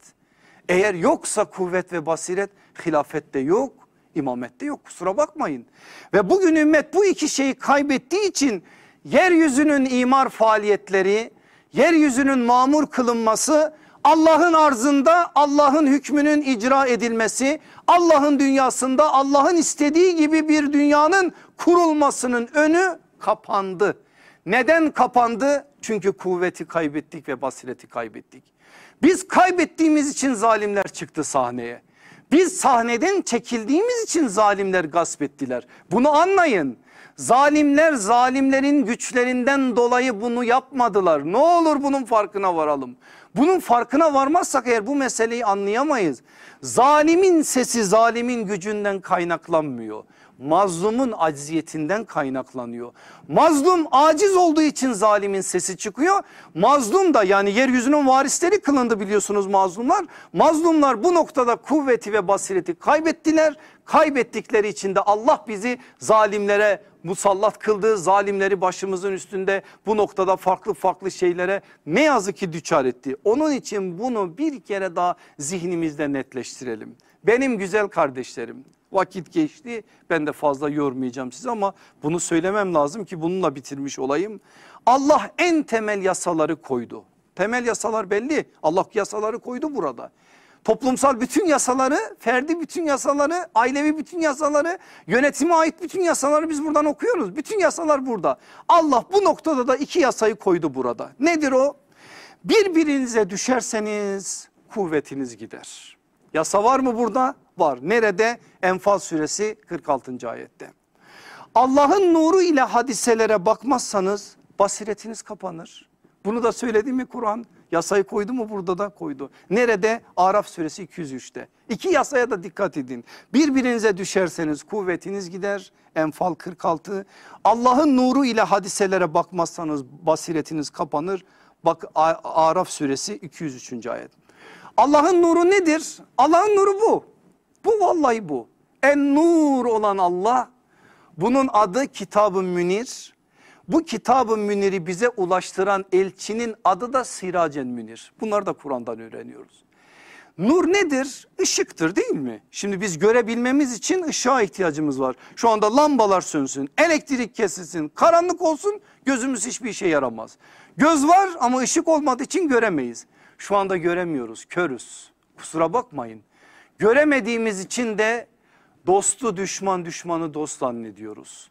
Eğer yoksa kuvvet ve basiret hilafette yok, imamette yok kusura bakmayın. Ve bugün ümmet bu iki şeyi kaybettiği için yeryüzünün imar faaliyetleri, yeryüzünün mamur kılınması Allah'ın arzında Allah'ın hükmünün icra edilmesi, Allah'ın dünyasında Allah'ın istediği gibi bir dünyanın kurulmasının önü kapandı. Neden kapandı? Çünkü kuvveti kaybettik ve basireti kaybettik. Biz kaybettiğimiz için zalimler çıktı sahneye. Biz sahneden çekildiğimiz için zalimler gasp ettiler. Bunu anlayın. Zalimler zalimlerin güçlerinden dolayı bunu yapmadılar. Ne olur bunun farkına varalım. Bunun farkına varmazsak eğer bu meseleyi anlayamayız. Zalimin sesi zalimin gücünden kaynaklanmıyor mazlumun acziyetinden kaynaklanıyor. Mazlum aciz olduğu için zalimin sesi çıkıyor. Mazlum da yani yeryüzünün varisleri kılındı biliyorsunuz mazlumlar. Mazlumlar bu noktada kuvveti ve basireti kaybettiler. Kaybettikleri için de Allah bizi zalimlere musallat kıldı. Zalimleri başımızın üstünde bu noktada farklı farklı şeylere ne yazık ki düçar etti. Onun için bunu bir kere daha zihnimizde netleştirelim. Benim güzel kardeşlerim Vakit geçti ben de fazla yormayacağım sizi ama bunu söylemem lazım ki bununla bitirmiş olayım. Allah en temel yasaları koydu. Temel yasalar belli Allah yasaları koydu burada. Toplumsal bütün yasaları, ferdi bütün yasaları, ailevi bütün yasaları, yönetime ait bütün yasaları biz buradan okuyoruz. Bütün yasalar burada. Allah bu noktada da iki yasayı koydu burada. Nedir o? Birbirinize düşerseniz kuvvetiniz gider. Yasa var mı burada? var. Nerede? Enfal suresi 46. ayette. Allah'ın nuru ile hadiselere bakmazsanız basiretiniz kapanır. Bunu da söyledi mi Kur'an? Yasayı koydu mu burada da koydu. Nerede? Araf suresi 203'te. İki yasaya da dikkat edin. Birbirinize düşerseniz kuvvetiniz gider. Enfal 46. Allah'ın nuru ile hadiselere bakmazsanız basiretiniz kapanır. Bak Araf suresi 203. ayet. Allah'ın nuru nedir? Allah'ın nuru bu. Bu vallahi bu. En nur olan Allah bunun adı kitabı münir. Bu kitabı müniri bize ulaştıran elçinin adı da siracen münir. Bunları da Kur'an'dan öğreniyoruz. Nur nedir? Işıktır değil mi? Şimdi biz görebilmemiz için ışığa ihtiyacımız var. Şu anda lambalar sönsün, elektrik kesilsin, karanlık olsun gözümüz hiçbir işe yaramaz. Göz var ama ışık olmadığı için göremeyiz. Şu anda göremiyoruz, körüz. Kusura bakmayın. Göremediğimiz için de dostu düşman düşmanı dost zannediyoruz.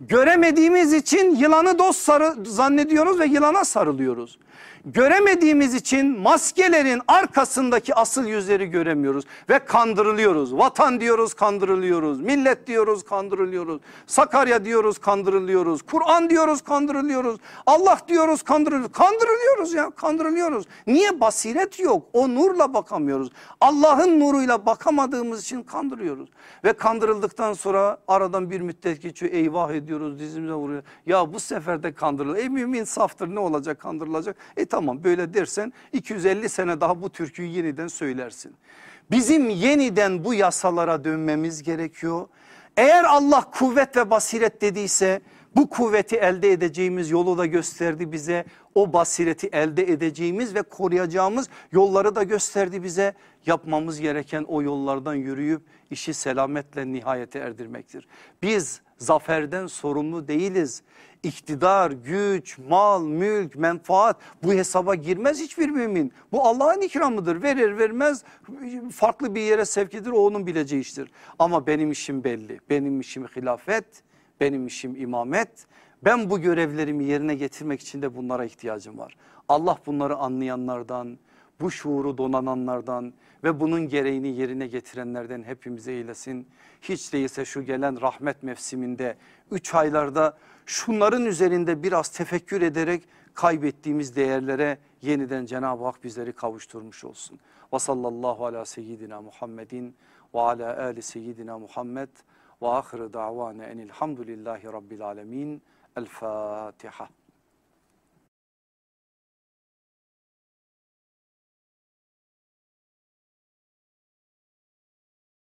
Göremediğimiz için yılanı dost sarı zannediyoruz ve yılana sarılıyoruz. Göremediğimiz için maskelerin arkasındaki asıl yüzleri göremiyoruz ve kandırılıyoruz. Vatan diyoruz kandırılıyoruz. Millet diyoruz kandırılıyoruz. Sakarya diyoruz kandırılıyoruz. Kur'an diyoruz kandırılıyoruz. Allah diyoruz kandırılıyoruz. Kandırılıyoruz ya kandırılıyoruz. Niye basiret yok? O nurla bakamıyoruz. Allah'ın nuruyla bakamadığımız için kandırıyoruz. Ve kandırıldıktan sonra aradan bir müddet geçiyor eyvah ediyoruz dizimize vuruyor. Ya bu sefer de kandırılır. E mümin saftır ne olacak kandırılacak. E tamam böyle dersen 250 sene daha bu türküyü yeniden söylersin. Bizim yeniden bu yasalara dönmemiz gerekiyor. Eğer Allah kuvvet ve basiret dediyse bu kuvveti elde edeceğimiz yolu da gösterdi bize. O basireti elde edeceğimiz ve koruyacağımız yolları da gösterdi bize. Yapmamız gereken o yollardan yürüyüp işi selametle nihayete erdirmektir. Biz zaferden sorumlu değiliz. İktidar, güç, mal, mülk, menfaat bu hesaba girmez hiçbir mümin. Bu Allah'ın ikramıdır. Verir vermez farklı bir yere sevk edilir o onun bileceği iştir. Ama benim işim belli. Benim işim hilafet, benim işim imamet. Ben bu görevlerimi yerine getirmek için de bunlara ihtiyacım var. Allah bunları anlayanlardan, bu şuuru donananlardan ve bunun gereğini yerine getirenlerden hepimize eylesin. Hiç değilse şu gelen rahmet mevsiminde 3 aylarda şunların üzerinde biraz tefekkür ederek kaybettiğimiz değerlere yeniden Cenab-ı Hak bizleri kavuşturmuş olsun. Ve sallallahu ala seyyidina Muhammedin ve ala ali seyyidina Muhammed ve ahire davana enilhamdülillahi rabbil alemin. El Fatiha.